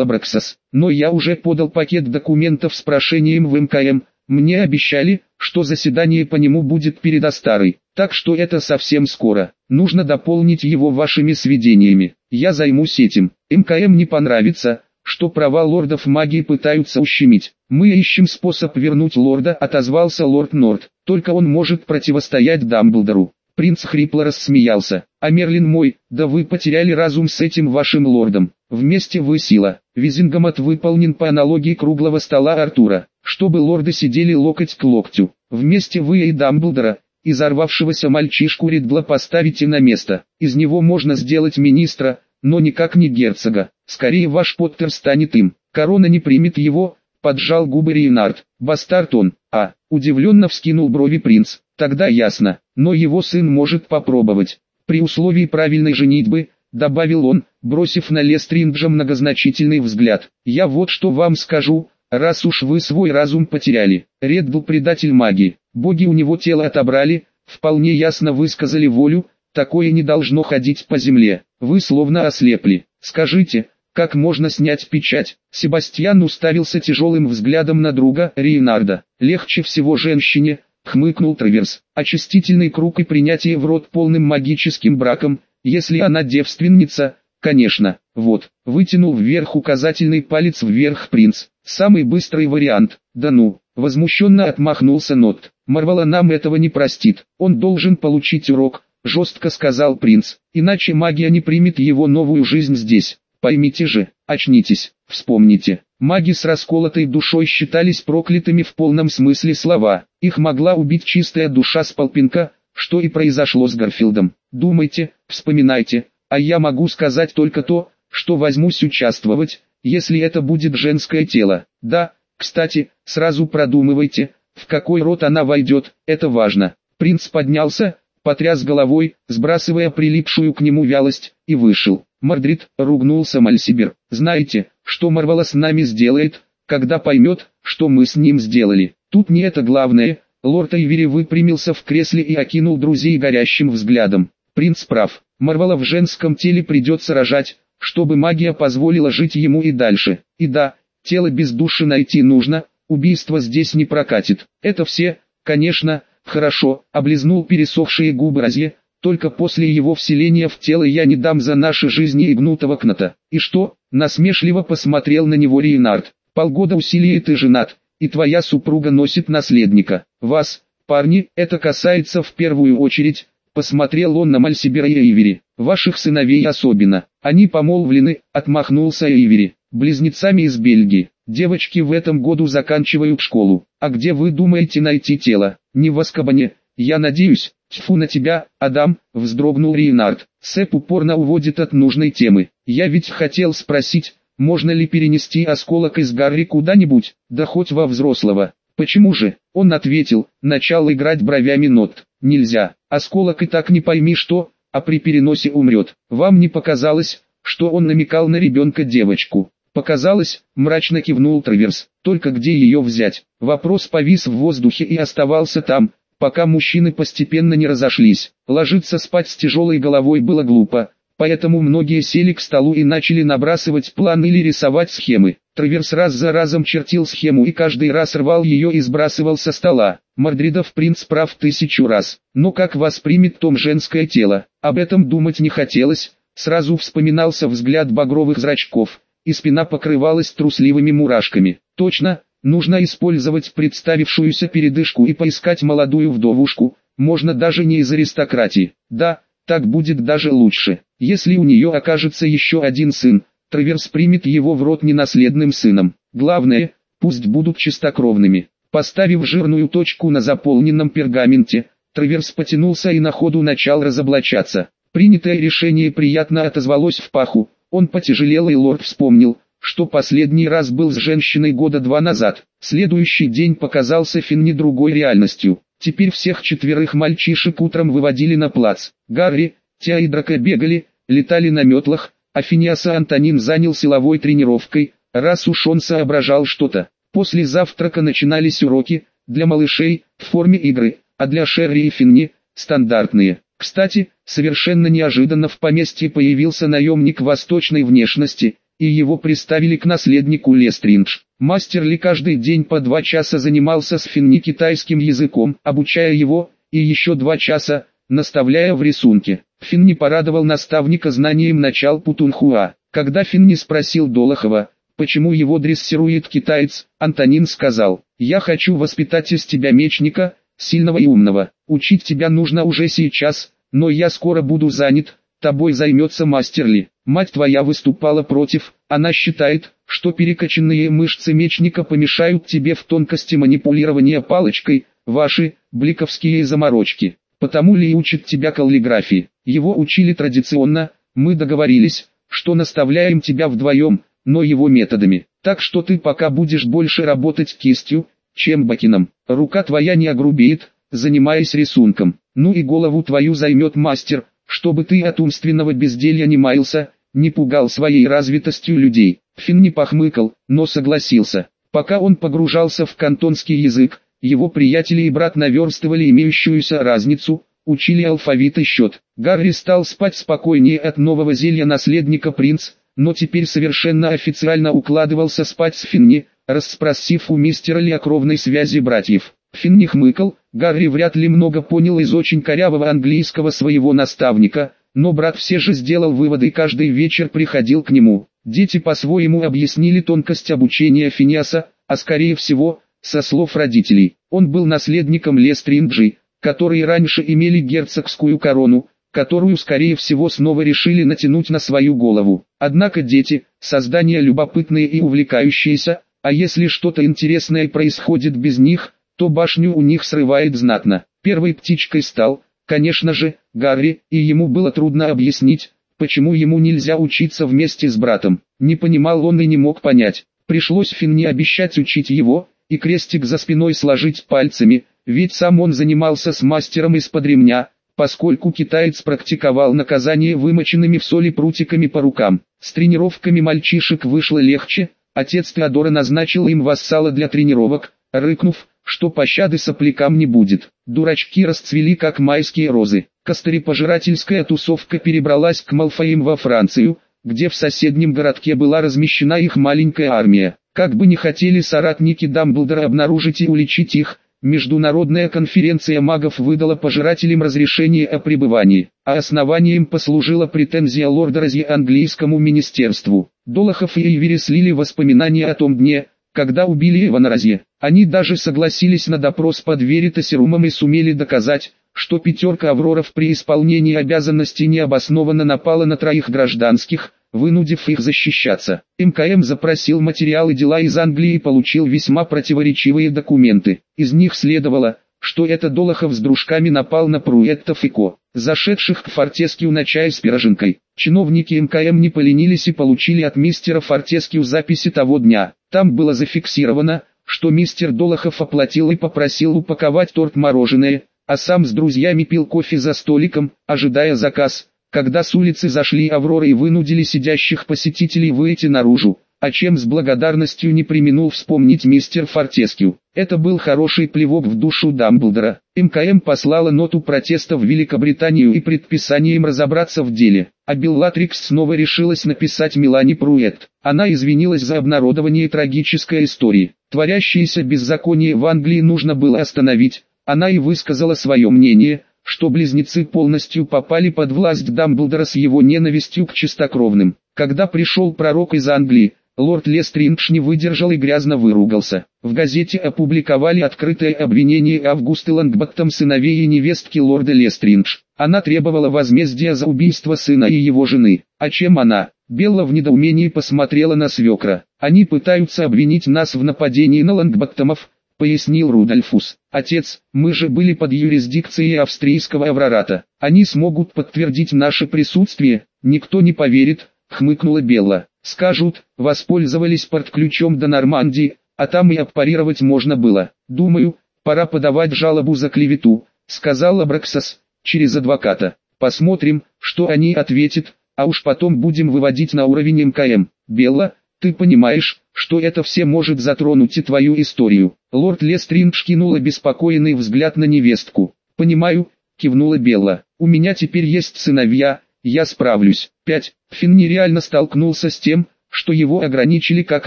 Абраксас. «Но я уже подал пакет документов с прошением в МКМ. Мне обещали, что заседание по нему будет перед старой, так что это совсем скоро. Нужно дополнить его вашими сведениями. Я займусь этим. МКМ не понравится, что права лордов магии пытаются ущемить. Мы ищем способ вернуть лорда, отозвался лорд Норт. Только он может противостоять Дамблдору. Принц хрипло рассмеялся. «А Мерлин мой, да вы потеряли разум с этим вашим лордом. Вместе вы сила». Визингомат выполнен по аналогии круглого стола Артура, чтобы лорды сидели локоть к локтю. Вместе вы и Дамблдора, изорвавшегося мальчишку Ридгла поставите на место. Из него можно сделать министра, но никак не герцога. Скорее ваш Поттер станет им. Корона не примет его, поджал губы Рейнард. Бастард он, а, удивленно вскинул брови принц. Тогда ясно, но его сын может попробовать. При условии правильной женитьбы, добавил он, бросив на Лестринджа многозначительный взгляд. Я вот что вам скажу, раз уж вы свой разум потеряли. Ред был предатель магии, боги у него тело отобрали, вполне ясно высказали волю, такое не должно ходить по земле. Вы словно ослепли. Скажите, как можно снять печать? Себастьян уставился тяжелым взглядом на друга, Рейнарда. Легче всего женщине, хмыкнул Траверс. Очистительный круг и принятие в рот полным магическим браком, если она девственница, конечно. Вот, вытянул вверх указательный палец вверх принц. Самый быстрый вариант. Да ну, возмущенно отмахнулся Нот. Марвала нам этого не простит. Он должен получить урок, жестко сказал принц, иначе магия не примет его новую жизнь здесь. Поймите же, очнитесь, вспомните. Маги с расколотой душой считались проклятыми в полном смысле слова. Их могла убить чистая душа Спалпинка, что и произошло с Гарфилдом. Думайте, вспоминайте, а я могу сказать только то, что возьмусь участвовать, если это будет женское тело. Да, кстати, сразу продумывайте, в какой род она войдет, это важно. Принц поднялся, потряс головой, сбрасывая прилипшую к нему вялость, и вышел. Мардрид, ругнулся Мальсибер. Знаете, что Марвала с нами сделает, когда поймет, что мы с ним сделали? Тут не это главное. Лорд Айвери выпрямился в кресле и окинул друзей горящим взглядом. Принц прав. Марвала в женском теле придется рожать, чтобы магия позволила жить ему и дальше. И да, тело без души найти нужно, убийство здесь не прокатит. Это все, конечно, Хорошо, облизнул пересохшие губы Розье, только после его вселения в тело я не дам за наши жизни и гнутого кната. И что? Насмешливо посмотрел на него Рейнард. Полгода усилий и ты женат, и твоя супруга носит наследника. Вас, парни, это касается в первую очередь, посмотрел он на Мальсибера и Эйвери. Ваших сыновей особенно. Они помолвлены, отмахнулся Эйвери, близнецами из Бельгии. Девочки в этом году заканчивают школу. А где вы думаете найти тело? Не в Аскабане, я надеюсь. Тьфу на тебя, Адам, вздрогнул Рейнард. Сэп упорно уводит от нужной темы. Я ведь хотел спросить, можно ли перенести осколок из Гарри куда-нибудь, да хоть во взрослого. Почему же? Он ответил, начал играть бровями нот. Нельзя, осколок и так не пойми что, а при переносе умрет. Вам не показалось, что он намекал на ребенка-девочку? Показалось, мрачно кивнул Траверс, только где ее взять? Вопрос повис в воздухе и оставался там, пока мужчины постепенно не разошлись. Ложиться спать с тяжелой головой было глупо, поэтому многие сели к столу и начали набрасывать план или рисовать схемы. Траверс раз за разом чертил схему и каждый раз рвал ее и сбрасывал со стола. Мардридов принц прав тысячу раз, но как воспримет Том женское тело, об этом думать не хотелось, сразу вспоминался взгляд багровых зрачков и спина покрывалась трусливыми мурашками. Точно, нужно использовать представившуюся передышку и поискать молодую вдовушку, можно даже не из аристократии. Да, так будет даже лучше. Если у нее окажется еще один сын, Траверс примет его в рот ненаследным сыном. Главное, пусть будут чистокровными. Поставив жирную точку на заполненном пергаменте, Траверс потянулся и на ходу начал разоблачаться. Принятое решение приятно отозвалось в паху, он потяжелел и лорд вспомнил, что последний раз был с женщиной года два назад. Следующий день показался Финни другой реальностью. Теперь всех четверых мальчишек утром выводили на плац. Гарри, Тя и Драка бегали, летали на метлах, а Финиаса Антонин занял силовой тренировкой, раз уж он соображал что-то. После завтрака начинались уроки, для малышей, в форме игры, а для Шерри и Финни, стандартные. Кстати, совершенно неожиданно в поместье появился наемник восточной внешности, и его приставили к наследнику Лестриндж. Мастер Ли каждый день по два часа занимался с Финни китайским языком, обучая его, и еще два часа, наставляя в рисунке. Финни порадовал наставника знанием начал Путунхуа. Когда Финни спросил Долохова, почему его дрессирует китаец, Антонин сказал, «Я хочу воспитать из тебя мечника, сильного и умного. Учить тебя нужно уже сейчас, но я скоро буду занят, тобой займется мастер Ли. Мать твоя выступала против, она считает, что перекачанные мышцы мечника помешают тебе в тонкости манипулирования палочкой, ваши, бликовские заморочки. Потому Ли учит тебя каллиграфии. Его учили традиционно, мы договорились, что наставляем тебя вдвоем, но его методами. Так что ты пока будешь больше работать кистью, чем бакином. Рука твоя не огрубеет, занимаясь рисунком. Ну и голову твою займет мастер, чтобы ты от умственного безделья не маялся, не пугал своей развитостью людей. Фин не похмыкал, но согласился. Пока он погружался в кантонский язык, его приятели и брат наверстывали имеющуюся разницу, учили алфавит и счет. Гарри стал спать спокойнее от нового зелья наследника принц, но теперь совершенно официально укладывался спать с Финни, расспросив у мистера Ли о кровной связи братьев. Финни хмыкал, Гарри вряд ли много понял из очень корявого английского своего наставника, но брат все же сделал выводы и каждый вечер приходил к нему. Дети по-своему объяснили тонкость обучения Финиаса, а скорее всего, со слов родителей, он был наследником Лестринджи, которые раньше имели герцогскую корону, которую скорее всего снова решили натянуть на свою голову. Однако дети, создания любопытные и увлекающиеся, а если что-то интересное происходит без них, то башню у них срывает знатно. Первой птичкой стал, конечно же, Гарри, и ему было трудно объяснить, почему ему нельзя учиться вместе с братом. Не понимал он и не мог понять. Пришлось Финни обещать учить его, и крестик за спиной сложить пальцами, ведь сам он занимался с мастером из-под ремня, поскольку китаец практиковал наказание вымоченными в соли прутиками по рукам. С тренировками мальчишек вышло легче, Отец Теодора назначил им вассала для тренировок, рыкнув, что пощады соплякам не будет. Дурачки расцвели как майские розы. Костырепожирательская тусовка перебралась к Малфоим во Францию, где в соседнем городке была размещена их маленькая армия. Как бы не хотели соратники Дамблдора обнаружить и уличить их, Международная конференция магов выдала пожирателям разрешение о пребывании, а основанием послужила претензия лорда Рози английскому министерству. Долохов и Эйвери слили воспоминания о том дне, когда убили Ивана Рози. Они даже согласились на допрос под Веритасерумом и сумели доказать, что пятерка Авроров при исполнении обязанностей необоснованно напала на троих гражданских, вынудив их защищаться. МКМ запросил материалы дела из Англии и получил весьма противоречивые документы. Из них следовало, что это Долохов с дружками напал на Пруэттов и Ко, зашедших к Фортескию на чай с пироженкой. Чиновники МКМ не поленились и получили от мистера Фортескию записи того дня. Там было зафиксировано, что мистер Долохов оплатил и попросил упаковать торт-мороженое, а сам с друзьями пил кофе за столиком, ожидая заказ когда с улицы зашли Аврора и вынудили сидящих посетителей выйти наружу, о чем с благодарностью не применул вспомнить мистер Фортескью. Это был хороший плевок в душу Дамблдора. МКМ послала ноту протеста в Великобританию и предписанием разобраться в деле. А Беллатрикс снова решилась написать Мелани Пруэт. Она извинилась за обнародование трагической истории. Творящееся беззаконие в Англии нужно было остановить. Она и высказала свое мнение – что близнецы полностью попали под власть Дамблдора с его ненавистью к чистокровным. Когда пришел пророк из Англии, лорд Лестриндж не выдержал и грязно выругался. В газете опубликовали открытое обвинение Августы Лангбаттом сыновей и невестки лорда Лестриндж. Она требовала возмездия за убийство сына и его жены. А чем она? Белла в недоумении посмотрела на свекра. Они пытаются обвинить нас в нападении на Лангбаттомов, пояснил Рудольфус. «Отец, мы же были под юрисдикцией австрийского Аврората. Они смогут подтвердить наше присутствие, никто не поверит», — хмыкнула Белла. Скажут, воспользовались портключом до Нормандии, а там и аппарировать можно было. Думаю, пора подавать жалобу за клевету, сказал Абраксас, через адвоката. Посмотрим, что они ответят, а уж потом будем выводить на уровень МКМ. Белла, ты понимаешь, что это все может затронуть и твою историю. Лорд Лестриндж кинул обеспокоенный взгляд на невестку. Понимаю, кивнула Белла. У меня теперь есть сыновья, я справлюсь. 5. Финн нереально столкнулся с тем, что его ограничили как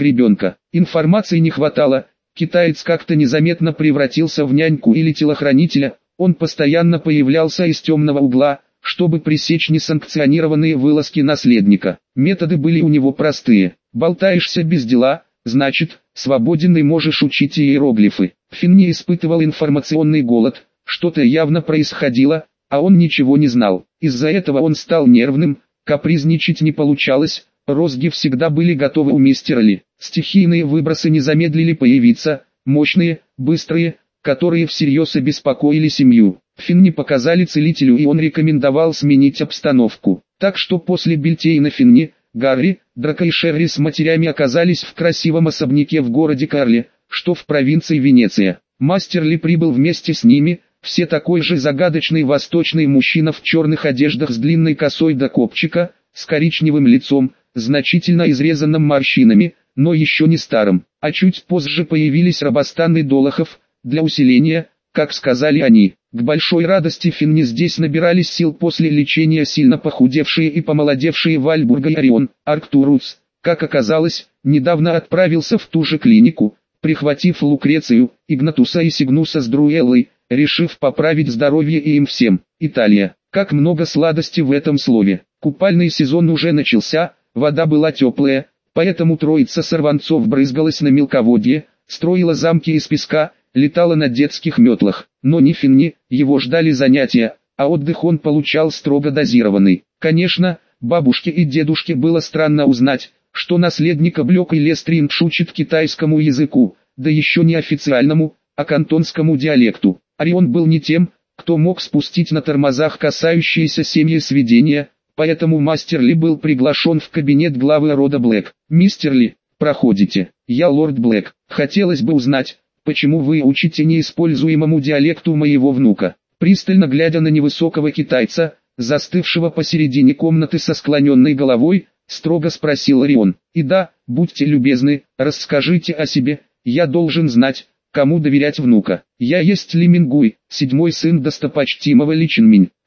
ребенка. Информации не хватало, китаец как-то незаметно превратился в няньку или телохранителя, он постоянно появлялся из темного угла, чтобы пресечь несанкционированные вылазки наследника. Методы были у него простые. Болтаешься без дела, значит, свободен и можешь учить иероглифы. Финн не испытывал информационный голод, что-то явно происходило, а он ничего не знал. Из-за этого он стал нервным, капризничать не получалось, розги всегда были готовы у мистера Ли. Стихийные выбросы не замедлили появиться, мощные, быстрые, которые всерьез обеспокоили семью. Финни показали целителю и он рекомендовал сменить обстановку. Так что после Бельтейна Финни, Гарри, Драка и Шерри с матерями оказались в красивом особняке в городе Карле, что в провинции Венеция. Мастер Ли прибыл вместе с ними, все такой же загадочный восточный мужчина в черных одеждах с длинной косой до копчика, с коричневым лицом, значительно изрезанным морщинами, но еще не старым. А чуть позже появились Рабастан Долохов, для усиления, как сказали они. К большой радости Финни здесь набирались сил после лечения сильно похудевшие и помолодевшие Вальбурга и Орион. Арктурус, как оказалось, недавно отправился в ту же клинику, прихватив Лукрецию, Игнатуса и Сигнуса с Друэллой, решив поправить здоровье и им всем. Италия. Как много сладости в этом слове. Купальный сезон уже начался, вода была теплая, поэтому троица сорванцов брызгалась на мелководье, строила замки из песка, летала на детских метлах, но ни Финни, его ждали занятия, а отдых он получал строго дозированный. Конечно, бабушке и дедушке было странно узнать, что наследник облек и Лестрин шучит китайскому языку, да еще не официальному, а кантонскому диалекту. Орион был не тем, кто мог спустить на тормозах касающиеся семьи сведения, поэтому мастер Ли был приглашен в кабинет главы рода Блэк. «Мистер Ли, проходите, я лорд Блэк, хотелось бы узнать, почему вы учите неиспользуемому диалекту моего внука?» Пристально глядя на невысокого китайца, застывшего посередине комнаты со склоненной головой, строго спросил Орион. «И да, будьте любезны, расскажите о себе, я должен знать, кому доверять внука. Я есть Ли Мингуй, седьмой сын достопочтимого Ли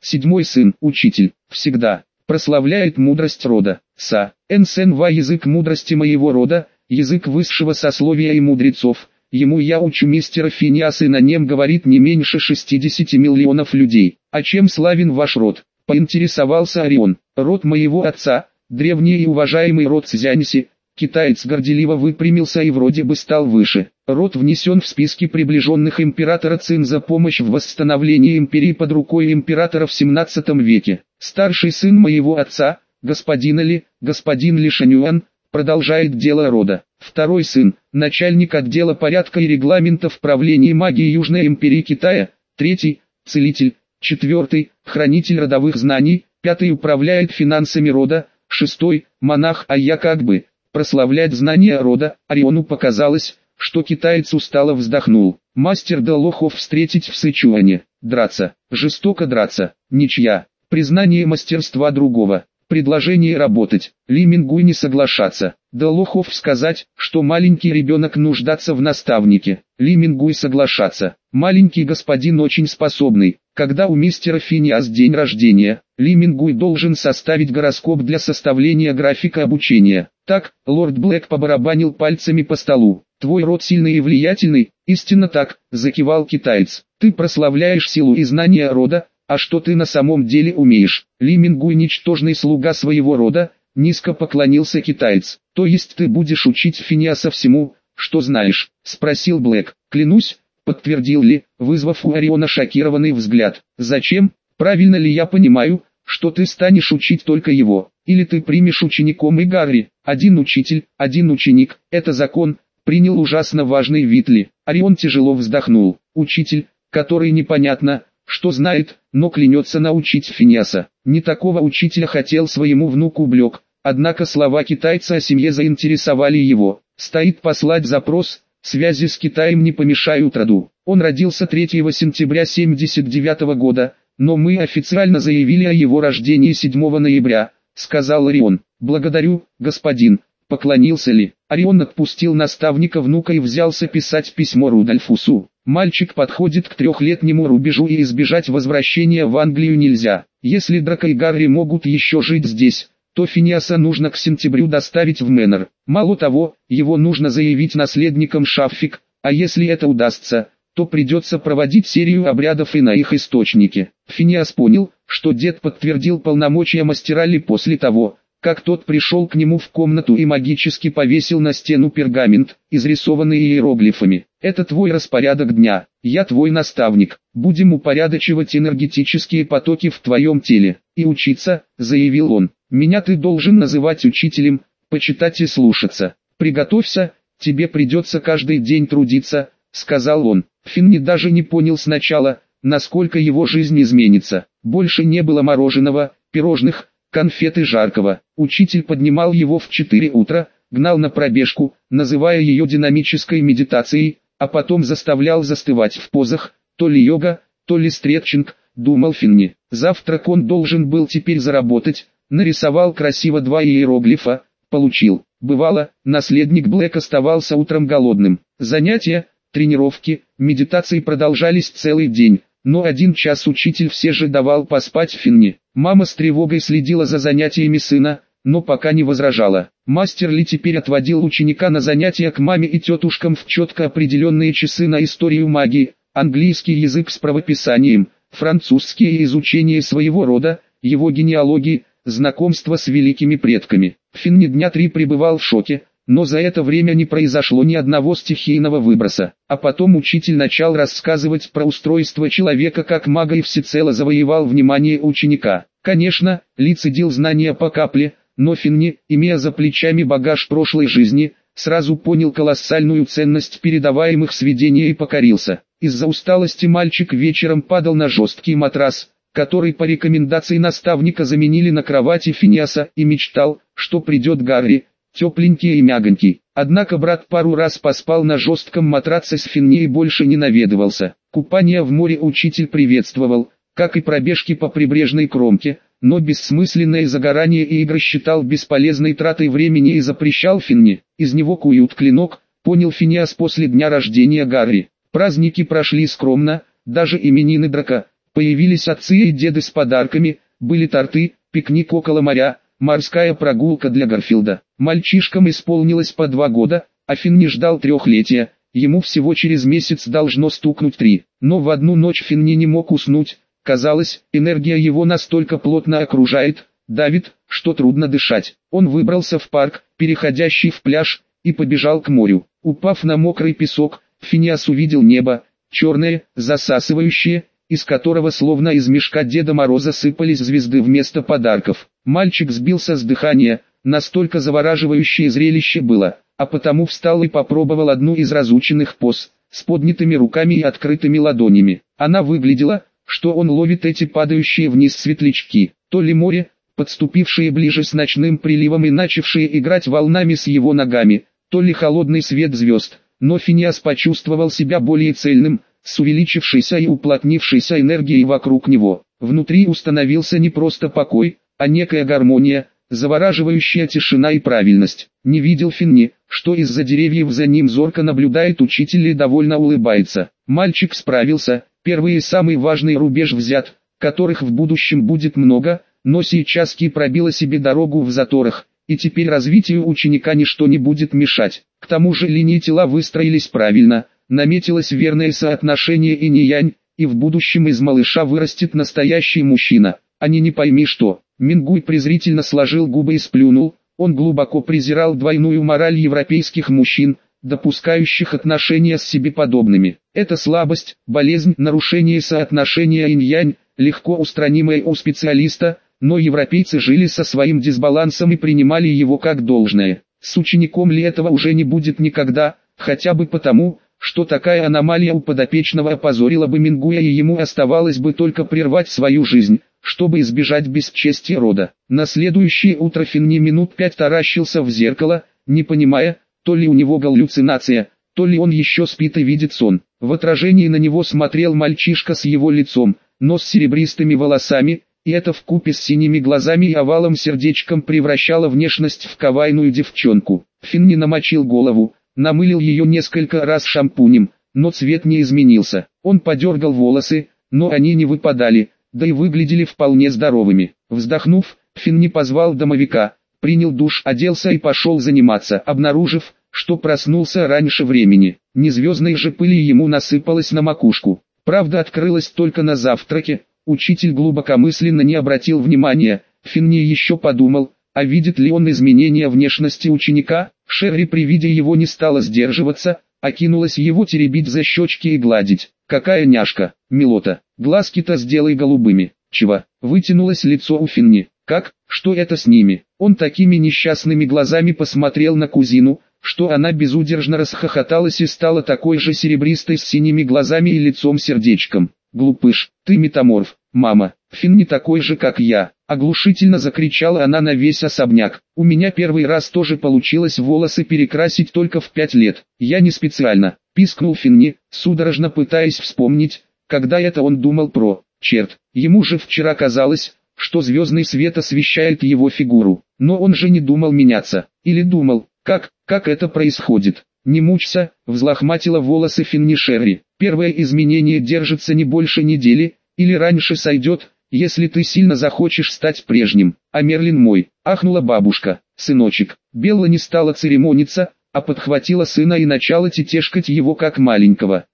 седьмой сын, учитель, всегда, прославляет мудрость рода. Са, Энсенва язык мудрости моего рода, язык высшего сословия и мудрецов, Ему я учу мистера Финиас и на нем говорит не меньше 60 миллионов людей. А чем славен ваш род? Поинтересовался Орион. Род моего отца, древний и уважаемый род Цзяньси. Китаец горделиво выпрямился и вроде бы стал выше. Род внесен в списки приближенных императора Цин за помощь в восстановлении империи под рукой императора в 17 веке. Старший сын моего отца, господин Ли, господин Ли Шанюан, продолжает дело рода. Второй сын, начальник отдела порядка и регламентов правления магии Южной империи Китая. Третий, целитель. Четвертый, хранитель родовых знаний. Пятый управляет финансами рода. Шестой, монах, а я как бы, прославлять знания рода. Ориону показалось, что китаец устало вздохнул. Мастер Долохов встретить в Сычуане. Драться, жестоко драться, ничья. Признание мастерства другого. Предложение работать, Ли Мингуй не соглашаться. Долохов сказать, что маленький ребенок нуждаться в наставнике. Ли Мингуй соглашаться. Маленький господин очень способный. Когда у мистера Финиас день рождения, Ли Мингуй должен составить гороскоп для составления графика обучения. Так, лорд Блэк побарабанил пальцами по столу. Твой род сильный и влиятельный, истинно так, закивал китаец. Ты прославляешь силу и знания рода, а что ты на самом деле умеешь? Ли Мингуй ничтожный слуга своего рода, низко поклонился китаец. То есть ты будешь учить Финиаса всему, что знаешь? Спросил Блэк. Клянусь, подтвердил Ли, вызвав у Ориона шокированный взгляд. Зачем? Правильно ли я понимаю, что ты станешь учить только его? Или ты примешь учеником и Гарри? Один учитель, один ученик, это закон, принял ужасно важный вид Ли. Орион тяжело вздохнул. Учитель, который непонятно, что знает, но клянется научить Финиаса. Не такого учителя хотел своему внуку Блек, однако слова китайца о семье заинтересовали его. Стоит послать запрос, связи с Китаем не помешают роду. Он родился 3 сентября 79 года, но мы официально заявили о его рождении 7 ноября, сказал Орион. Благодарю, господин, поклонился ли. Орион отпустил наставника внука и взялся писать письмо Рудольфусу. Мальчик подходит к трехлетнему рубежу и избежать возвращения в Англию нельзя. Если Драко и Гарри могут еще жить здесь, то Финиаса нужно к сентябрю доставить в Мэннер. Мало того, его нужно заявить наследником Шаффик, а если это удастся, то придется проводить серию обрядов и на их источнике. Финиас понял, что дед подтвердил полномочия Мастерали после того, как тот пришел к нему в комнату и магически повесил на стену пергамент, изрисованный иероглифами. Это твой распорядок дня, я твой наставник, будем упорядочивать энергетические потоки в твоем теле. И учиться, заявил он, меня ты должен называть учителем, почитать и слушаться. Приготовься, тебе придется каждый день трудиться, сказал он. Финни даже не понял сначала, насколько его жизнь изменится. Больше не было мороженого, пирожных, конфеты жаркого. Учитель поднимал его в 4 утра, гнал на пробежку, называя ее динамической медитацией, а потом заставлял застывать в позах, то ли йога, то ли стретчинг, думал Финни. Завтрак он должен был теперь заработать, нарисовал красиво два иероглифа, получил. Бывало, наследник Блэк оставался утром голодным. Занятия, тренировки, медитации продолжались целый день, но один час учитель все же давал поспать Финни. Мама с тревогой следила за занятиями сына, но пока не возражала. Мастер Ли теперь отводил ученика на занятия к маме и тетушкам в четко определенные часы на историю магии, английский язык с правописанием, французский и изучение своего рода, его генеалогии, знакомство с великими предками. Финни дня три пребывал в шоке, но за это время не произошло ни одного стихийного выброса. А потом учитель начал рассказывать про устройство человека как мага и всецело завоевал внимание ученика. Конечно, Ли цедил знания по капле, но Финни, имея за плечами багаж прошлой жизни, сразу понял колоссальную ценность передаваемых сведений и покорился. Из-за усталости мальчик вечером падал на жесткий матрас, который по рекомендации наставника заменили на кровати Финиаса и мечтал, что придет Гарри, тепленький и мягонький. Однако брат пару раз поспал на жестком матраце с Финни и больше не наведывался. Купание в море учитель приветствовал, как и пробежки по прибрежной кромке, но бессмысленное загорание и игры считал бесполезной тратой времени и запрещал Финни. Из него куют клинок, понял Финиас после дня рождения Гарри. Праздники прошли скромно, даже именины драка. Появились отцы и деды с подарками, были торты, пикник около моря, Морская прогулка для Гарфилда. Мальчишкам исполнилось по два года, а Финн не ждал трехлетия, ему всего через месяц должно стукнуть три. Но в одну ночь Финни не мог уснуть, казалось, энергия его настолько плотно окружает, давит, что трудно дышать. Он выбрался в парк, переходящий в пляж, и побежал к морю. Упав на мокрый песок, Финиас увидел небо, черное, засасывающее, из которого словно из мешка Деда Мороза сыпались звезды вместо подарков. Мальчик сбился с дыхания, настолько завораживающее зрелище было, а потому встал и попробовал одну из разученных поз, с поднятыми руками и открытыми ладонями. Она выглядела, что он ловит эти падающие вниз светлячки, то ли море, подступившие ближе с ночным приливом и начавшие играть волнами с его ногами, то ли холодный свет звезд, но Финиас почувствовал себя более цельным, с увеличившейся и уплотнившейся энергией вокруг него. Внутри установился не просто покой, а некая гармония, завораживающая тишина и правильность. Не видел Финни, что из-за деревьев за ним зорко наблюдает учитель и довольно улыбается. Мальчик справился, первый и самый важный рубеж взят, которых в будущем будет много, но сейчас Ки пробила себе дорогу в заторах, и теперь развитию ученика ничто не будет мешать. К тому же линии тела выстроились правильно, наметилось верное соотношение инь-янь, и в будущем из малыша вырастет настоящий мужчина, а не не пойми что. Мингуй презрительно сложил губы и сплюнул, он глубоко презирал двойную мораль европейских мужчин, допускающих отношения с себе подобными. Это слабость, болезнь, нарушение соотношения инь-янь, легко устранимое у специалиста, но европейцы жили со своим дисбалансом и принимали его как должное. С учеником ли этого уже не будет никогда, хотя бы потому, что такая аномалия у подопечного опозорила бы Мингуя и ему оставалось бы только прервать свою жизнь, чтобы избежать бесчестия рода. На следующее утро Финни минут пять таращился в зеркало, не понимая, то ли у него галлюцинация, то ли он еще спит и видит сон. В отражении на него смотрел мальчишка с его лицом, но с серебристыми волосами, и это в купе с синими глазами и овалом сердечком превращало внешность в кавайную девчонку. Финни намочил голову, намылил ее несколько раз шампунем, но цвет не изменился. Он подергал волосы, но они не выпадали, да и выглядели вполне здоровыми. Вздохнув, Финни позвал домовика, принял душ, оделся и пошел заниматься, обнаружив, что проснулся раньше времени. Незвездной же пыли ему насыпалось на макушку. Правда открылась только на завтраке, учитель глубокомысленно не обратил внимания, Финни еще подумал, а видит ли он изменения внешности ученика, Шерри при виде его не стала сдерживаться, а кинулась его теребить за щечки и гладить. Какая няшка, милота, глазки-то сделай голубыми. Чего? Вытянулось лицо у Финни. Как? Что это с ними? Он такими несчастными глазами посмотрел на кузину, что она безудержно расхохоталась и стала такой же серебристой с синими глазами и лицом-сердечком. «Глупыш, ты метаморф, мама, Фин не такой же, как я!» Оглушительно закричала она на весь особняк. «У меня первый раз тоже получилось волосы перекрасить только в пять лет. Я не специально», — пискнул Финни, судорожно пытаясь вспомнить, когда это он думал про «черт». Ему же вчера казалось, что звездный свет освещает его фигуру. Но он же не думал меняться. Или думал, как, как это происходит? Не мучься, взлохматила волосы Финни Шерри. Первое изменение держится не больше недели, или раньше сойдет, если ты сильно захочешь стать прежним. А Мерлин мой, ахнула бабушка, сыночек. Белла не стала церемониться, а подхватила сына и начала тетешкать его как маленького.